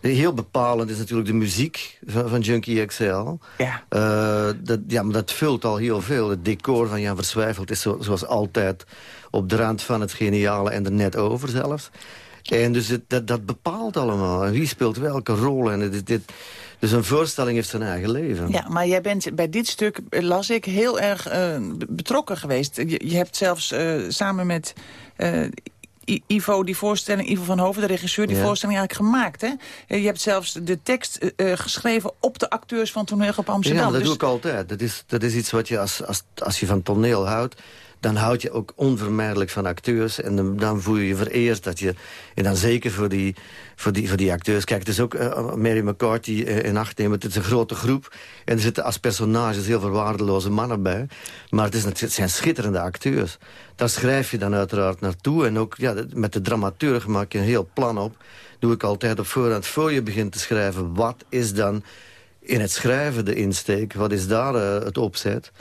Heel bepalend is natuurlijk de muziek van, van Junkie XL. Ja. Eh, dat, ja, maar dat vult al heel veel. Het decor van Jan Verswijfeld is zo, zoals altijd op de rand van het geniale en er net over zelfs. En dus het, dat, dat bepaalt allemaal. En wie speelt welke rol. En dit, dit, dus een voorstelling heeft zijn eigen leven. Ja, maar jij bent bij dit stuk, las ik, heel erg eh, betrokken geweest. Je, je hebt zelfs eh, samen met eh, Ivo die voorstelling, Ivo van Hoven, de regisseur, die Ja. voorstelling eigenlijk gemaakt. Hè? Je hebt zelfs de tekst geschreven op de acteurs van Toneel op Amsterdam. Ja, dat Dus- doe ik altijd. Dat is, dat is iets wat je als, als, als je van toneel houdt... dan houd je ook onvermijdelijk van acteurs. En dan, voel je je vereerd dat je... en dan zeker voor die, voor die, voor die acteurs... Kijk, het is ook eh, Mary McCarthy eh, in acht nemen. Het is een grote groep. En er zitten als personages heel veel waardeloze mannen bij. Maar het, is, het zijn schitterende acteurs. Daar schrijf je dan uiteraard naartoe. En ook ja, met de dramaturg maak je een heel plan op. Doe ik altijd op voorhand. Voor je begint te schrijven, wat is dan in het schrijven de insteek? Wat is daar eh, het opzet?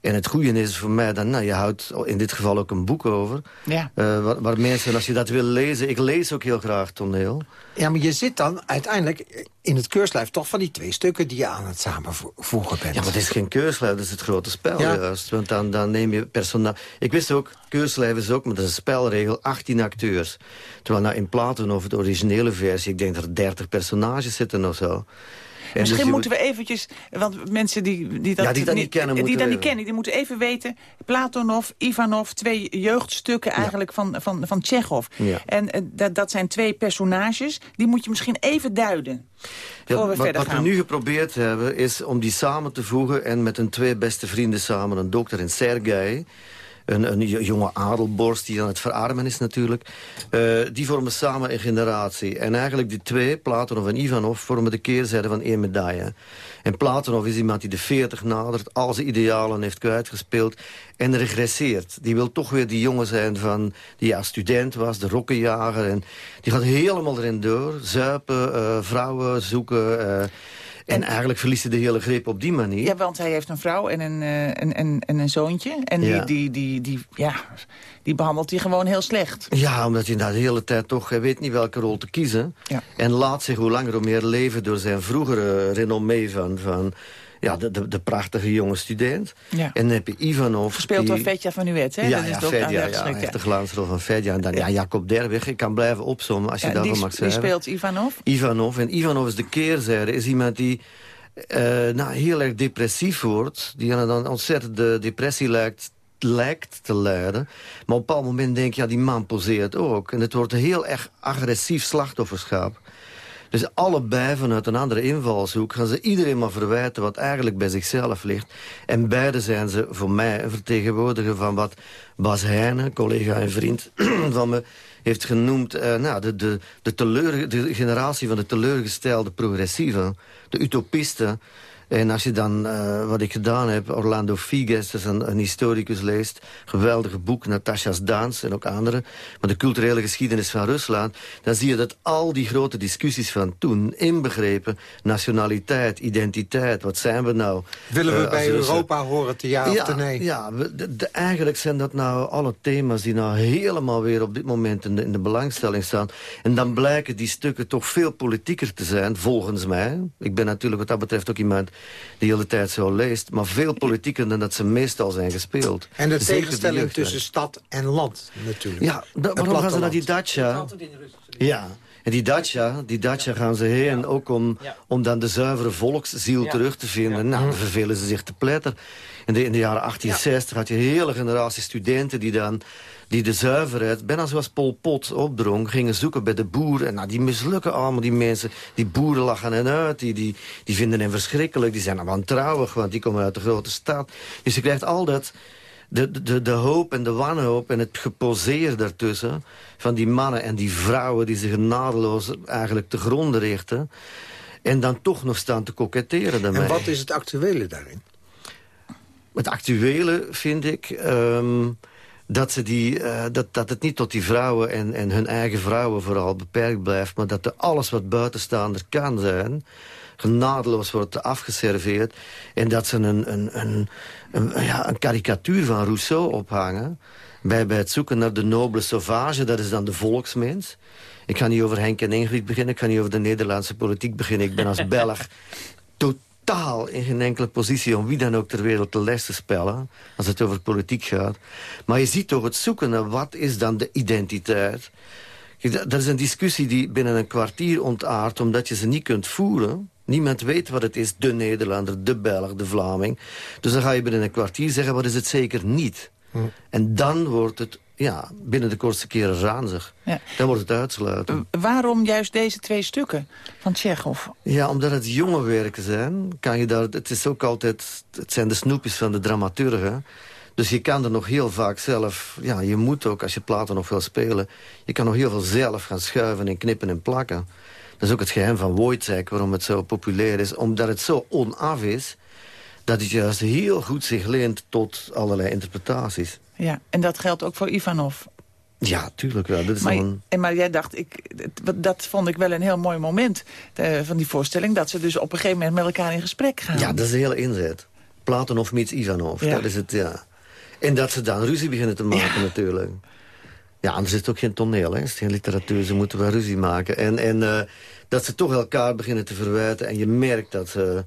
En het goede is voor mij dan, nou, je houdt in dit geval ook een boek over. Ja. eh, waar, waar mensen, als je dat wil lezen... Ik lees ook heel graag toneel. Ja, maar je zit dan uiteindelijk in het keurslijf toch van die twee stukken die je aan het samenvoegen bent. Ja, maar het is geen keurslijf, dat is het grote spel Ja. juist. Want dan, dan neem je personage... Ik wist ook, keurslijf is ook, maar dat is een spelregel, 18 acteurs. Terwijl nou in Platen of de originele versie... ik denk dat er 30 personages zitten of zo. En Misschien dus moeten we eventjes, want mensen die, die dat, Ja, die dat niet kennen, die dat niet kennen, die moeten even weten. Platonov, Ivanov, twee jeugdstukken eigenlijk van, van, van Tsjechov. Ja. En eh, dat, dat zijn twee personages, die moet je misschien even duiden. Ja, voor we wat, wat we nu geprobeerd hebben, is om die samen te voegen... en met hun twee beste vrienden samen, een dokter en Sergei... Een, een jo- jonge adelborst die aan het verarmen is natuurlijk. eh, die vormen samen een generatie. En eigenlijk die twee, Platonov en Ivanov, vormen de keerzijde van één medaille. En Platonov is iemand die de 40 nadert, al zijn idealen heeft kwijtgespeeld en regresseert. Die wil toch weer die jongen zijn van, die ja student was, de rokkenjager. En die gaat helemaal erin door. Zuipen, eh, vrouwen zoeken. eh, en, eigenlijk verliest hij de hele greep op die manier. Ja, want hij heeft een vrouw en een, eh, en, en, en een zoontje. En die, Ja. die, die, die, ja, die behandelt hij gewoon heel slecht. Ja, omdat hij na de hele tijd toch hij weet niet welke rol te kiezen. Ja. En laat zich hoe langer hoe meer leven door zijn vroegere renommee van, van ja, de, de, de prachtige jonge student. Ja. En dan heb je Ivanov. Gespeeld die- door Vetja van Nuet, hè? Ja, dat is ja, ook Fedja, ja, geschikt, echt de glansrol van Fedja. En dan ja. Jacob Derwig, ik kan blijven opzommen als je Ja, daarvan die, mag die zeggen. speelt Ivanov. Ivanov. En Ivanov is de keerzijde, is iemand die eh, nou, heel erg depressief wordt. Die aan een ontzettende depressie lijkt, lijkt te lijden. Maar op een bepaald moment denk je, ja, die man poseert ook. En het wordt een heel erg agressief slachtofferschap. Dus allebei vanuit een andere invalshoek gaan ze iedereen maar verwijten wat eigenlijk bij zichzelf ligt. En beide zijn ze voor mij een vertegenwoordiger van wat Bas Heijnen, collega en vriend [CLEARS THROAT] van me, heeft genoemd eh, nou, de, de, de, teleur, de generatie van de teleurgestelde progressieven, de utopisten. En als je dan, eh, wat ik gedaan heb, Orlando Figes, dat is een, een historicus, leest... geweldige boek, Natasha's Dans en ook andere... maar de culturele geschiedenis van Rusland... dan zie je dat al die grote discussies van toen... inbegrepen nationaliteit, identiteit, wat zijn we nou? Willen we eh, bij Russen? Europa horen te ja, ja, of te nee? Ja, we- de- de- eigenlijk zijn dat nou alle thema's die nou helemaal weer op dit moment in de, in de belangstelling staan. En dan blijken die stukken toch veel politieker te zijn, volgens mij. Ik ben natuurlijk wat dat betreft ook iemand de hele tijd zo leest. Maar veel politieker dan dat ze meestal zijn gespeeld. En de Zeker tegenstelling tussen stad en land natuurlijk. Ja, da- waarom gaan ze naar die dacha? Ja, en die dacha, die dacha gaan ze heen ook om, om dan de zuivere volksziel Ja. terug te vinden. Nou, dan vervelen ze zich te pletter. In de, in de jaren 1860 had je een hele generatie studenten die dan die de zuiverheid, bijna zoals Pol Pot opdrong... gingen zoeken bij de boeren. En nou, die mislukken allemaal, die mensen. Die boeren lachen hen uit, die, die, die vinden hen verschrikkelijk. Die zijn nou wantrouwig, want die komen uit de grote stad. Dus je krijgt al dat de, de, de hoop en de wanhoop en het geposeer daartussen... van die mannen en die vrouwen die zich nadeloos eigenlijk te gronden richten... en dan toch nog staan te koketteren daarmee. En wat is het actuele daarin? Het actuele vind ik... ehm, dat, ze die, eh, dat, dat het niet tot die vrouwen en, en hun eigen vrouwen vooral beperkt blijft... maar dat er alles wat buitenstaander kan zijn... genadeloos wordt afgeserveerd... en dat ze een, een, een, een, ja, een karikatuur van Rousseau ophangen... Bij, bij het zoeken naar de nobele sauvage, dat is dan de volksmens. Ik ga niet over Henk en Ingrid beginnen, ik ga niet over de Nederlandse politiek beginnen. Ik ben als Belg [LAUGHS] totaal in geen enkele positie om wie dan ook ter wereld te les te spellen. Als het over politiek gaat. Maar je ziet toch het zoeken naar wat is dan de identiteit. Dat- is een discussie die binnen een kwartier ontaart... omdat je ze niet kunt voeren. Niemand weet wat het is, de Nederlander, de Belg, de Vlaming. Dus dan ga je binnen een kwartier zeggen, wat is het zeker niet? En dan wordt het ja, binnen de kortste keren ranzig. Ja. Dan wordt het uitsluiten. Waarom juist deze twee stukken van Tsjechov? Ja, omdat het jonge werken zijn, kan je daar... Het is ook altijd... Het zijn de snoepjes van de dramaturgen. Dus je kan er nog heel vaak zelf... Ja, je moet ook, als je platen nog wil spelen... Je kan nog heel veel zelf gaan schuiven en knippen en plakken. Dat is ook het geheim van Wojciech, waarom het zo populair is. Omdat het zo onaf is... dat het juist heel goed zich leent tot allerlei interpretaties. Ja, en dat geldt ook voor Ivanov. Ja, tuurlijk wel. Is Maar, een... en, maar jij dacht, ik, dat, dat vond ik wel een heel mooi moment eh, van die voorstelling... dat ze dus op een gegeven moment met elkaar in gesprek gaan. Ja, dat is de hele inzet. Platonov meets Ivanov. Ja. Dat is het, ja. En dat ze dan ruzie beginnen te maken natuurlijk. Ja, anders is het ook geen toneel, hè. Het is geen literatuur, ze moeten wel ruzie maken. En, en eh, dat ze toch elkaar beginnen te verwijten. En je merkt dat... eh,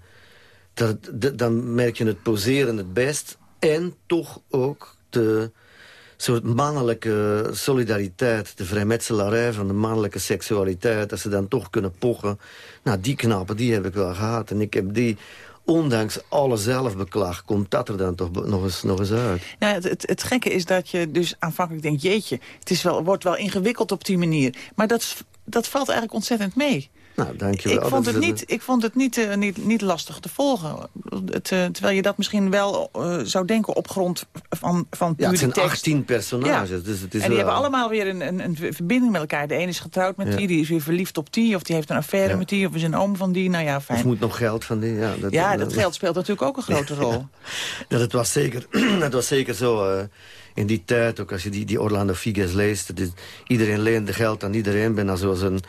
dat het- d- dan merk je het poseren het best. En toch ook de soort mannelijke solidariteit. De vrijmetselarij van de mannelijke seksualiteit. Dat ze dan toch kunnen pochen. Nou, die knappen, die heb ik wel gehad. En ik heb die, ondanks alle zelfbeklag... komt dat er dan toch nog eens, nog eens uit. Nou, het, het, het gekke is dat je dus aanvankelijk denkt... jeetje, het is wel, wordt wel ingewikkeld op die manier. Maar dat, dat valt eigenlijk ontzettend mee. Nou, dankjewel. Ik vond Dat het niet, ik vond het niet, eh, niet, niet lastig te volgen. Het, eh, terwijl je dat misschien wel eh, zou denken op grond van, van Ja, het zijn tekst. 18 personages. Ja. Dus het is en die wel- hebben allemaal weer een, een, een verbinding met elkaar. De ene is getrouwd met Ja. die, die is weer verliefd op die... of die heeft een affaire Ja. met die, of is een oom van die. Nou ja, fijn. Of moet nog geld van die... Ja, dat, ja, dat geld speelt natuurlijk ook een grote rol. [LAUGHS] Dat het was zeker, [CLEARS THROAT] het was zeker zo in die tijd, ook als je die, die Orlando Figes leest. is- iedereen leende geld aan iedereen. Bijna zoals, een,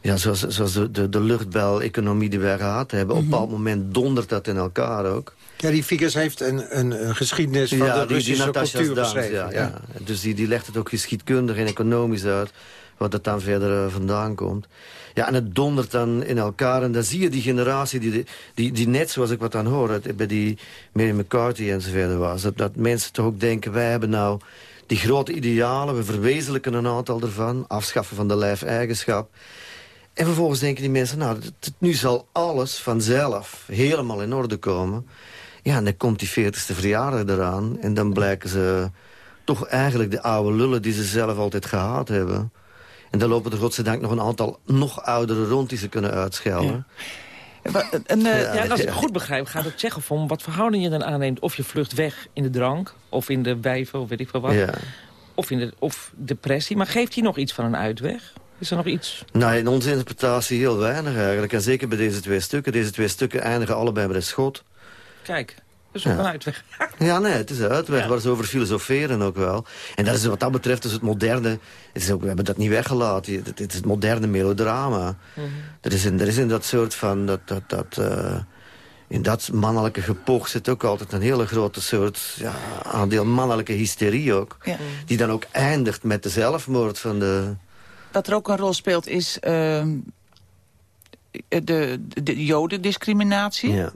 ja, zoals, zoals de, de, de luchtbel-economie die wij gehad hebben. Op een bepaald moment dondert dat in elkaar ook. Ja, die Figgers heeft een, een, een geschiedenis van de Russische Natasha's cultuur Dans. Ja, ja. Dus die, die legt het ook geschiedkundig en economisch uit. Wat het dan verder eh, vandaan komt. Ja, en het dondert dan in elkaar. En dan zie je die generatie die, die, die net zoals ik wat aan hoor... het- bij die Mary McCarthy en zo verder was. Dat, dat mensen toch ook denken, wij hebben nou die grote idealen. We verwezenlijken een aantal ervan. Afschaffen van de lijfeigenschap. En vervolgens denken die mensen, nou, nu zal alles vanzelf helemaal in orde komen. Ja, en dan komt die 40ste verjaardag eraan. En dan blijken ze toch eigenlijk de oude lullen die ze zelf altijd gehaat hebben. En dan lopen er godzijdank nog een aantal nog ouderen rond die ze kunnen uitschelden. En, eh, ja, en als ik goed begrijp, gaat het zeggen om wat verhouding je dan aanneemt. Of je vlucht weg in de drank, of in de wijven, of weet ik veel wat. Ja. Of, in de, of depressie. Maar geeft hij nog iets van een uitweg? Is er nog iets? Nou, in onze interpretatie heel weinig eigenlijk. En zeker bij deze twee stukken. Deze twee stukken eindigen allebei met een schot. Kijk, dat is ook Ja. een uitweg. [LAUGHS] Ja, nee, het is een uitweg waar ze over filosoferen ook wel. En dat is wat dat betreft dus het moderne... Het is ook, we hebben dat niet weggelaten. Het, het is het moderne melodrama. er, is in, er is in dat soort van... Dat, dat, dat, eh, in dat mannelijke gepoog zit ook altijd een hele grote soort... Ja, aandeel mannelijke hysterie ook. Ja. Die dan ook eindigt met de zelfmoord van de... Wat er ook een rol speelt is ehm, de, de, de jodendiscriminatie. Ja.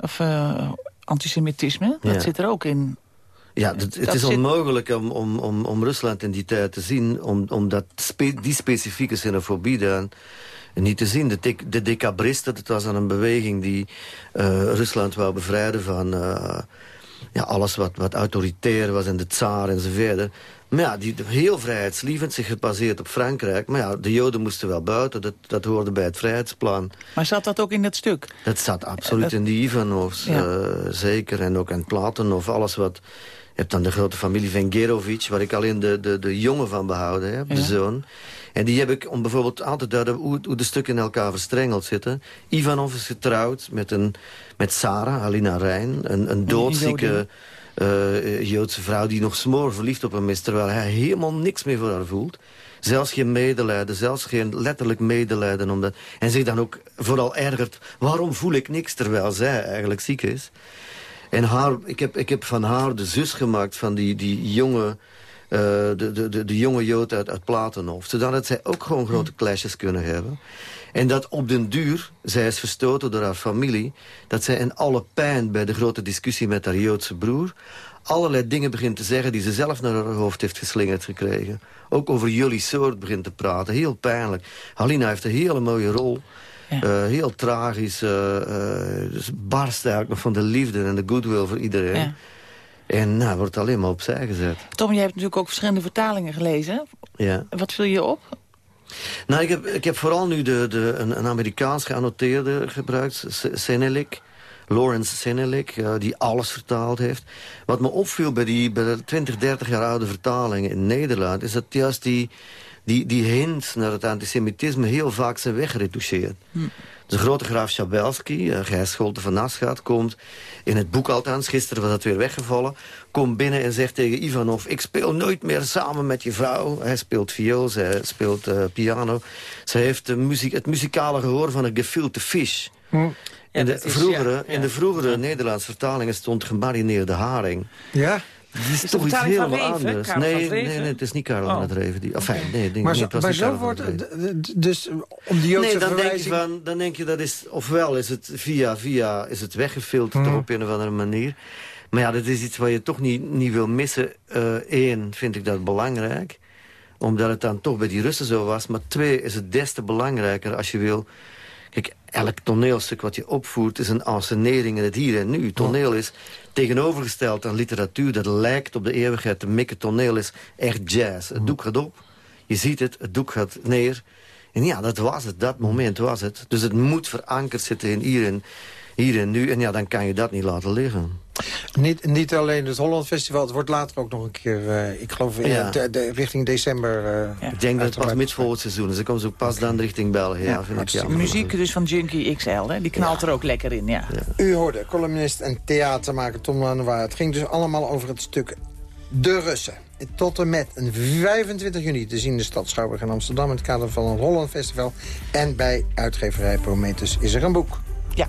Of uh, antisemitisme, dat zit er ook in. Ja, het, het Dat is zit- onmogelijk om, om, om, om Rusland in die tijd te zien... om, om dat spe- die specifieke xenofobie dan niet te zien. De, dec- de decabristen, dat was dan een beweging die eh, Rusland wou bevrijden van... eh, ja, alles wat, wat autoritair was en de tsaar enzovoort. Maar ja, die heel vrijheidslievend, zich gebaseerd op Frankrijk. Maar ja, de Joden moesten wel buiten, dat, dat hoorde bij het vrijheidsplan. Maar zat dat ook in dat stuk? Dat zat absoluut Dat- in die Ivanovs, Ja. eh, zeker. En ook in Platonov, alles wat... Je hebt dan de grote familie Vengerovic, waar ik alleen de, de, de jongen van behouden heb, de zoon. En die heb ik, om bijvoorbeeld aan te duiden hoe, hoe de stukken in elkaar verstrengeld zitten. Ivanov is getrouwd met, een, met Sarah, Alina Rijn, een, een doodzieke eh, Joodse vrouw... die nog smoor verliefd op hem is, terwijl hij helemaal niks meer voor haar voelt. Zelfs geen medelijden, zelfs geen letterlijk medelijden. Omdat, en zich dan ook vooral ergert, waarom voel ik niks terwijl zij eigenlijk ziek is? En haar, ik, heb, ik heb van haar de zus gemaakt van die, die jonge... eh, de, de, de, de jonge Jood uit, uit Platenhof. Zodat zij ook gewoon grote clashes kunnen hebben. En dat op den duur, zij is verstoten door haar familie... dat zij in alle pijn bij de grote discussie met haar Joodse broer... allerlei dingen begint te zeggen die ze zelf naar haar hoofd heeft geslingerd gekregen. Ook over jullie soort begint te praten. Heel pijnlijk. Halina heeft een hele mooie rol. Eh, heel tragisch. dus barst eigenlijk nog van de liefde en de goodwill voor iedereen. Ja. En nou, wordt alleen maar opzij gezet. Tom, jij hebt natuurlijk ook verschillende vertalingen gelezen. Ja. Wat viel je op? Nou, ik heb, ik heb vooral nu de, de, een, een Amerikaans geannoteerde gebruikt. Senelik. Lawrence Senelik, eh, die alles vertaald heeft. Wat me opviel bij die bij de 20, 30 jaar oude vertalingen in Nederland... is dat juist die, die, die hint naar het antisemitisme heel vaak zijn weggeretoucheerd. De grote graaf Schabelski, uh, Gijs Scholte van Naschat, komt in het boek althans, gisteren was dat weer weggevallen, komt binnen en zegt tegen Ivanov, ik speel nooit meer samen met je vrouw. Hij speelt viool, zij speelt eh, piano. Zij heeft de muziek, het muzikale gehoor van een gefilte fish. In de, vroegere, ja, ja. in de vroegere Nederlandse vertalingen stond gemarineerde haring. Ja? Die is toch iets Reven, anders. Karel van Nee, nee, het is niet Karel Oh. van het Reven. Die, enfin, nee, denk Maar, niet, zo, het maar zo wordt... het Dus om die Joodse Nee, dan denk, je van, dan denk je dat is... Ofwel is het via via is het weggefilterd toch op een of andere manier. Maar ja, dat is iets wat je toch niet, niet wil missen. Eén, vind ik dat belangrijk. Omdat het dan toch bij die Russen zo was. Maar twee, is het des te belangrijker als je wil... Elk toneelstuk wat je opvoert is een ensenering in het hier en nu. Toneel is tegenovergesteld aan literatuur. Dat lijkt op de eeuwigheid te mikken. Toneel is echt jazz. Het doek gaat op. Je ziet het, het doek gaat neer. En ja, dat was het. Dat moment was het. Dus het moet verankerd zitten in hier en, hier en nu. En ja, dan kan je dat niet laten liggen. Niet, niet alleen het Holland Festival, het wordt later ook nog een keer, eh, ik geloof in, Ja. de- de- richting december. eh, Ik denk dat het pas mid volgend seizoen is. Dan komen ze ook pas dan richting België. Ja, vind ik. Muziek dus van Junkie XL, hè? die knalt er ook lekker in, ja. U hoorde columnist en theatermaker Tom Lanois. Het ging dus allemaal over het stuk De Russen. Tot en met een 25 juni te zien in de stad Schouwburg in Amsterdam... in het kader van het Holland Festival. En bij uitgeverij Prometheus is er een boek. Ja,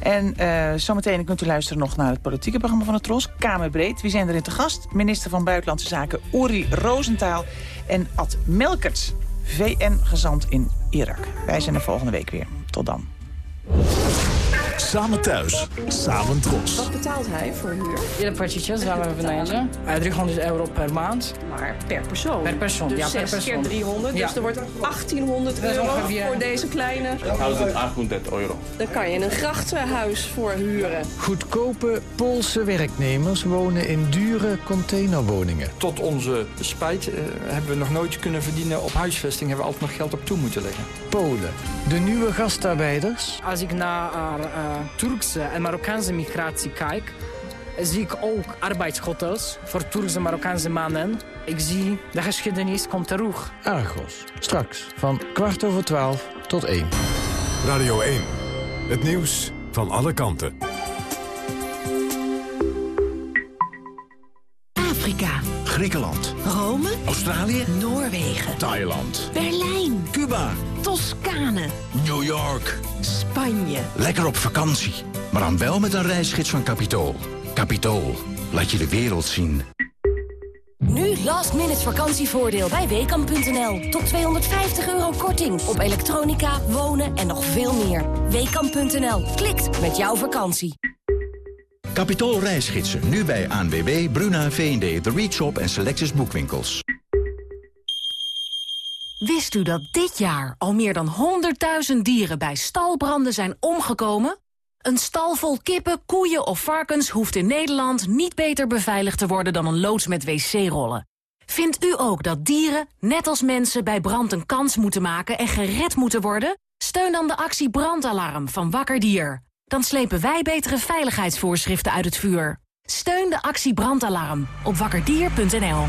en eh, zometeen kunt u luisteren nog naar het politieke programma van het Tros. Kamerbreed. Wie zijn erin te gast? Minister van Buitenlandse Zaken Uri Rosenthal en Ad Melkert, VN-gezant in Irak. Wij zijn er volgende week weer. Tot dan. Samen thuis, samen trots. Wat betaalt hij voor huur? Płacicie za wynajęcie? Eh, 300 euro per maand. Maar per persoon? Per persoon, dus ja, per 6 persoon. keer 300, Ja. dus er wordt 1800 Dat is euro ongeveer- voor deze kleine. 1800 euro. Dan kan je een grachtenhuis voor huren. Goedkope Poolse werknemers wonen in dure containerwoningen. Tot onze spijt eh, hebben we nog nooit kunnen verdienen op huisvesting. Hebben we altijd nog geld op toe moeten leggen. Polen, de nieuwe gastarbeiders. Als ik naar uh, Turkse en Marokkaanse migratie kijk, zie ik ook arbeidshotels voor Turkse en Marokkaanse mannen. Ik zie de geschiedenis komt terug. Argos, straks van kwart over twaalf tot één. Radio 1. Het nieuws van alle kanten. Afrika. Griekenland. Rome. Australië. Noorwegen. Thailand. Berlijn. Cuba. Toscane. New York. Spanje. Lekker op vakantie, maar dan wel met een reisgids van Capitool. Capitool, laat je de wereld zien. Nu last minute vakantievoordeel bij Weekamp.nl. Tot 250 euro korting op elektronica, wonen en nog veel meer. Weekamp.nl. Klikt met jouw vakantie. Capitool reisgidsen, nu bij ANWB, Bruna, V&D, The Reach Shop en Selectus Boekwinkels. Wist u dat dit jaar al meer dan 100.000 dieren bij stalbranden zijn omgekomen? Een stal vol kippen, koeien of varkens hoeft in Nederland niet beter beveiligd te worden dan een loods met wc-rollen. Vindt u ook dat dieren, net als mensen, bij brand een kans moeten maken en gered moeten worden? Steun dan de actie Brandalarm van Wakker Dier. Dan slepen wij betere veiligheidsvoorschriften uit het vuur. Steun de actie Brandalarm op wakkerdier.nl.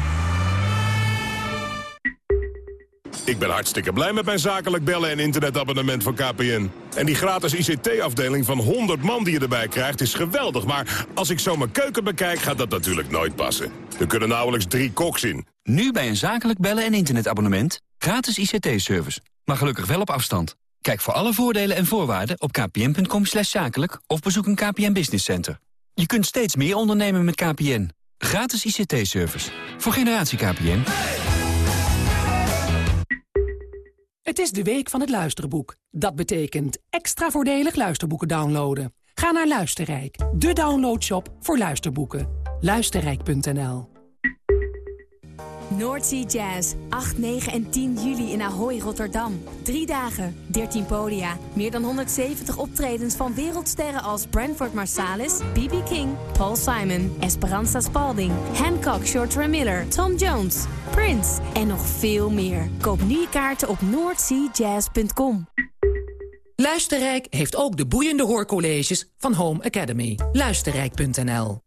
Ik ben hartstikke blij met mijn zakelijk bellen en internetabonnement van KPN. En die gratis ICT-afdeling van 100 man die je erbij krijgt is geweldig. Maar als ik zo mijn keuken bekijk, gaat dat natuurlijk nooit passen. Er kunnen nauwelijks drie koks in. Nu bij een zakelijk bellen en internetabonnement. Gratis ICT-service. Maar gelukkig wel op afstand. Kijk voor alle voordelen en voorwaarden op kpn.com zakelijk... of bezoek een KPN Business Center. Je kunt steeds meer ondernemen met KPN. Gratis ICT-service. Voor generatie KPN. Het is de week van het luisterboek. Dat betekent extra voordelig luisterboeken downloaden. Ga naar Luisterrijk, de downloadshop voor luisterboeken. Luisterrijk.nl Noordsea Jazz, 8, 9 en 10 juli in Ahoy, Rotterdam. Drie dagen, 13 podia. Meer dan 170 optredens van wereldsterren als Branford Marsalis, B.B. King, Paul Simon, Esperanza Spalding, Hancock, Shorter Miller, Tom Jones, Prince en nog veel meer. Koop nu je kaarten op noordseajazz.com. Luisterrijk heeft ook de boeiende hoorcolleges van Home Academy. Luisterrijk.nl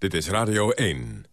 Dit is Radio 1.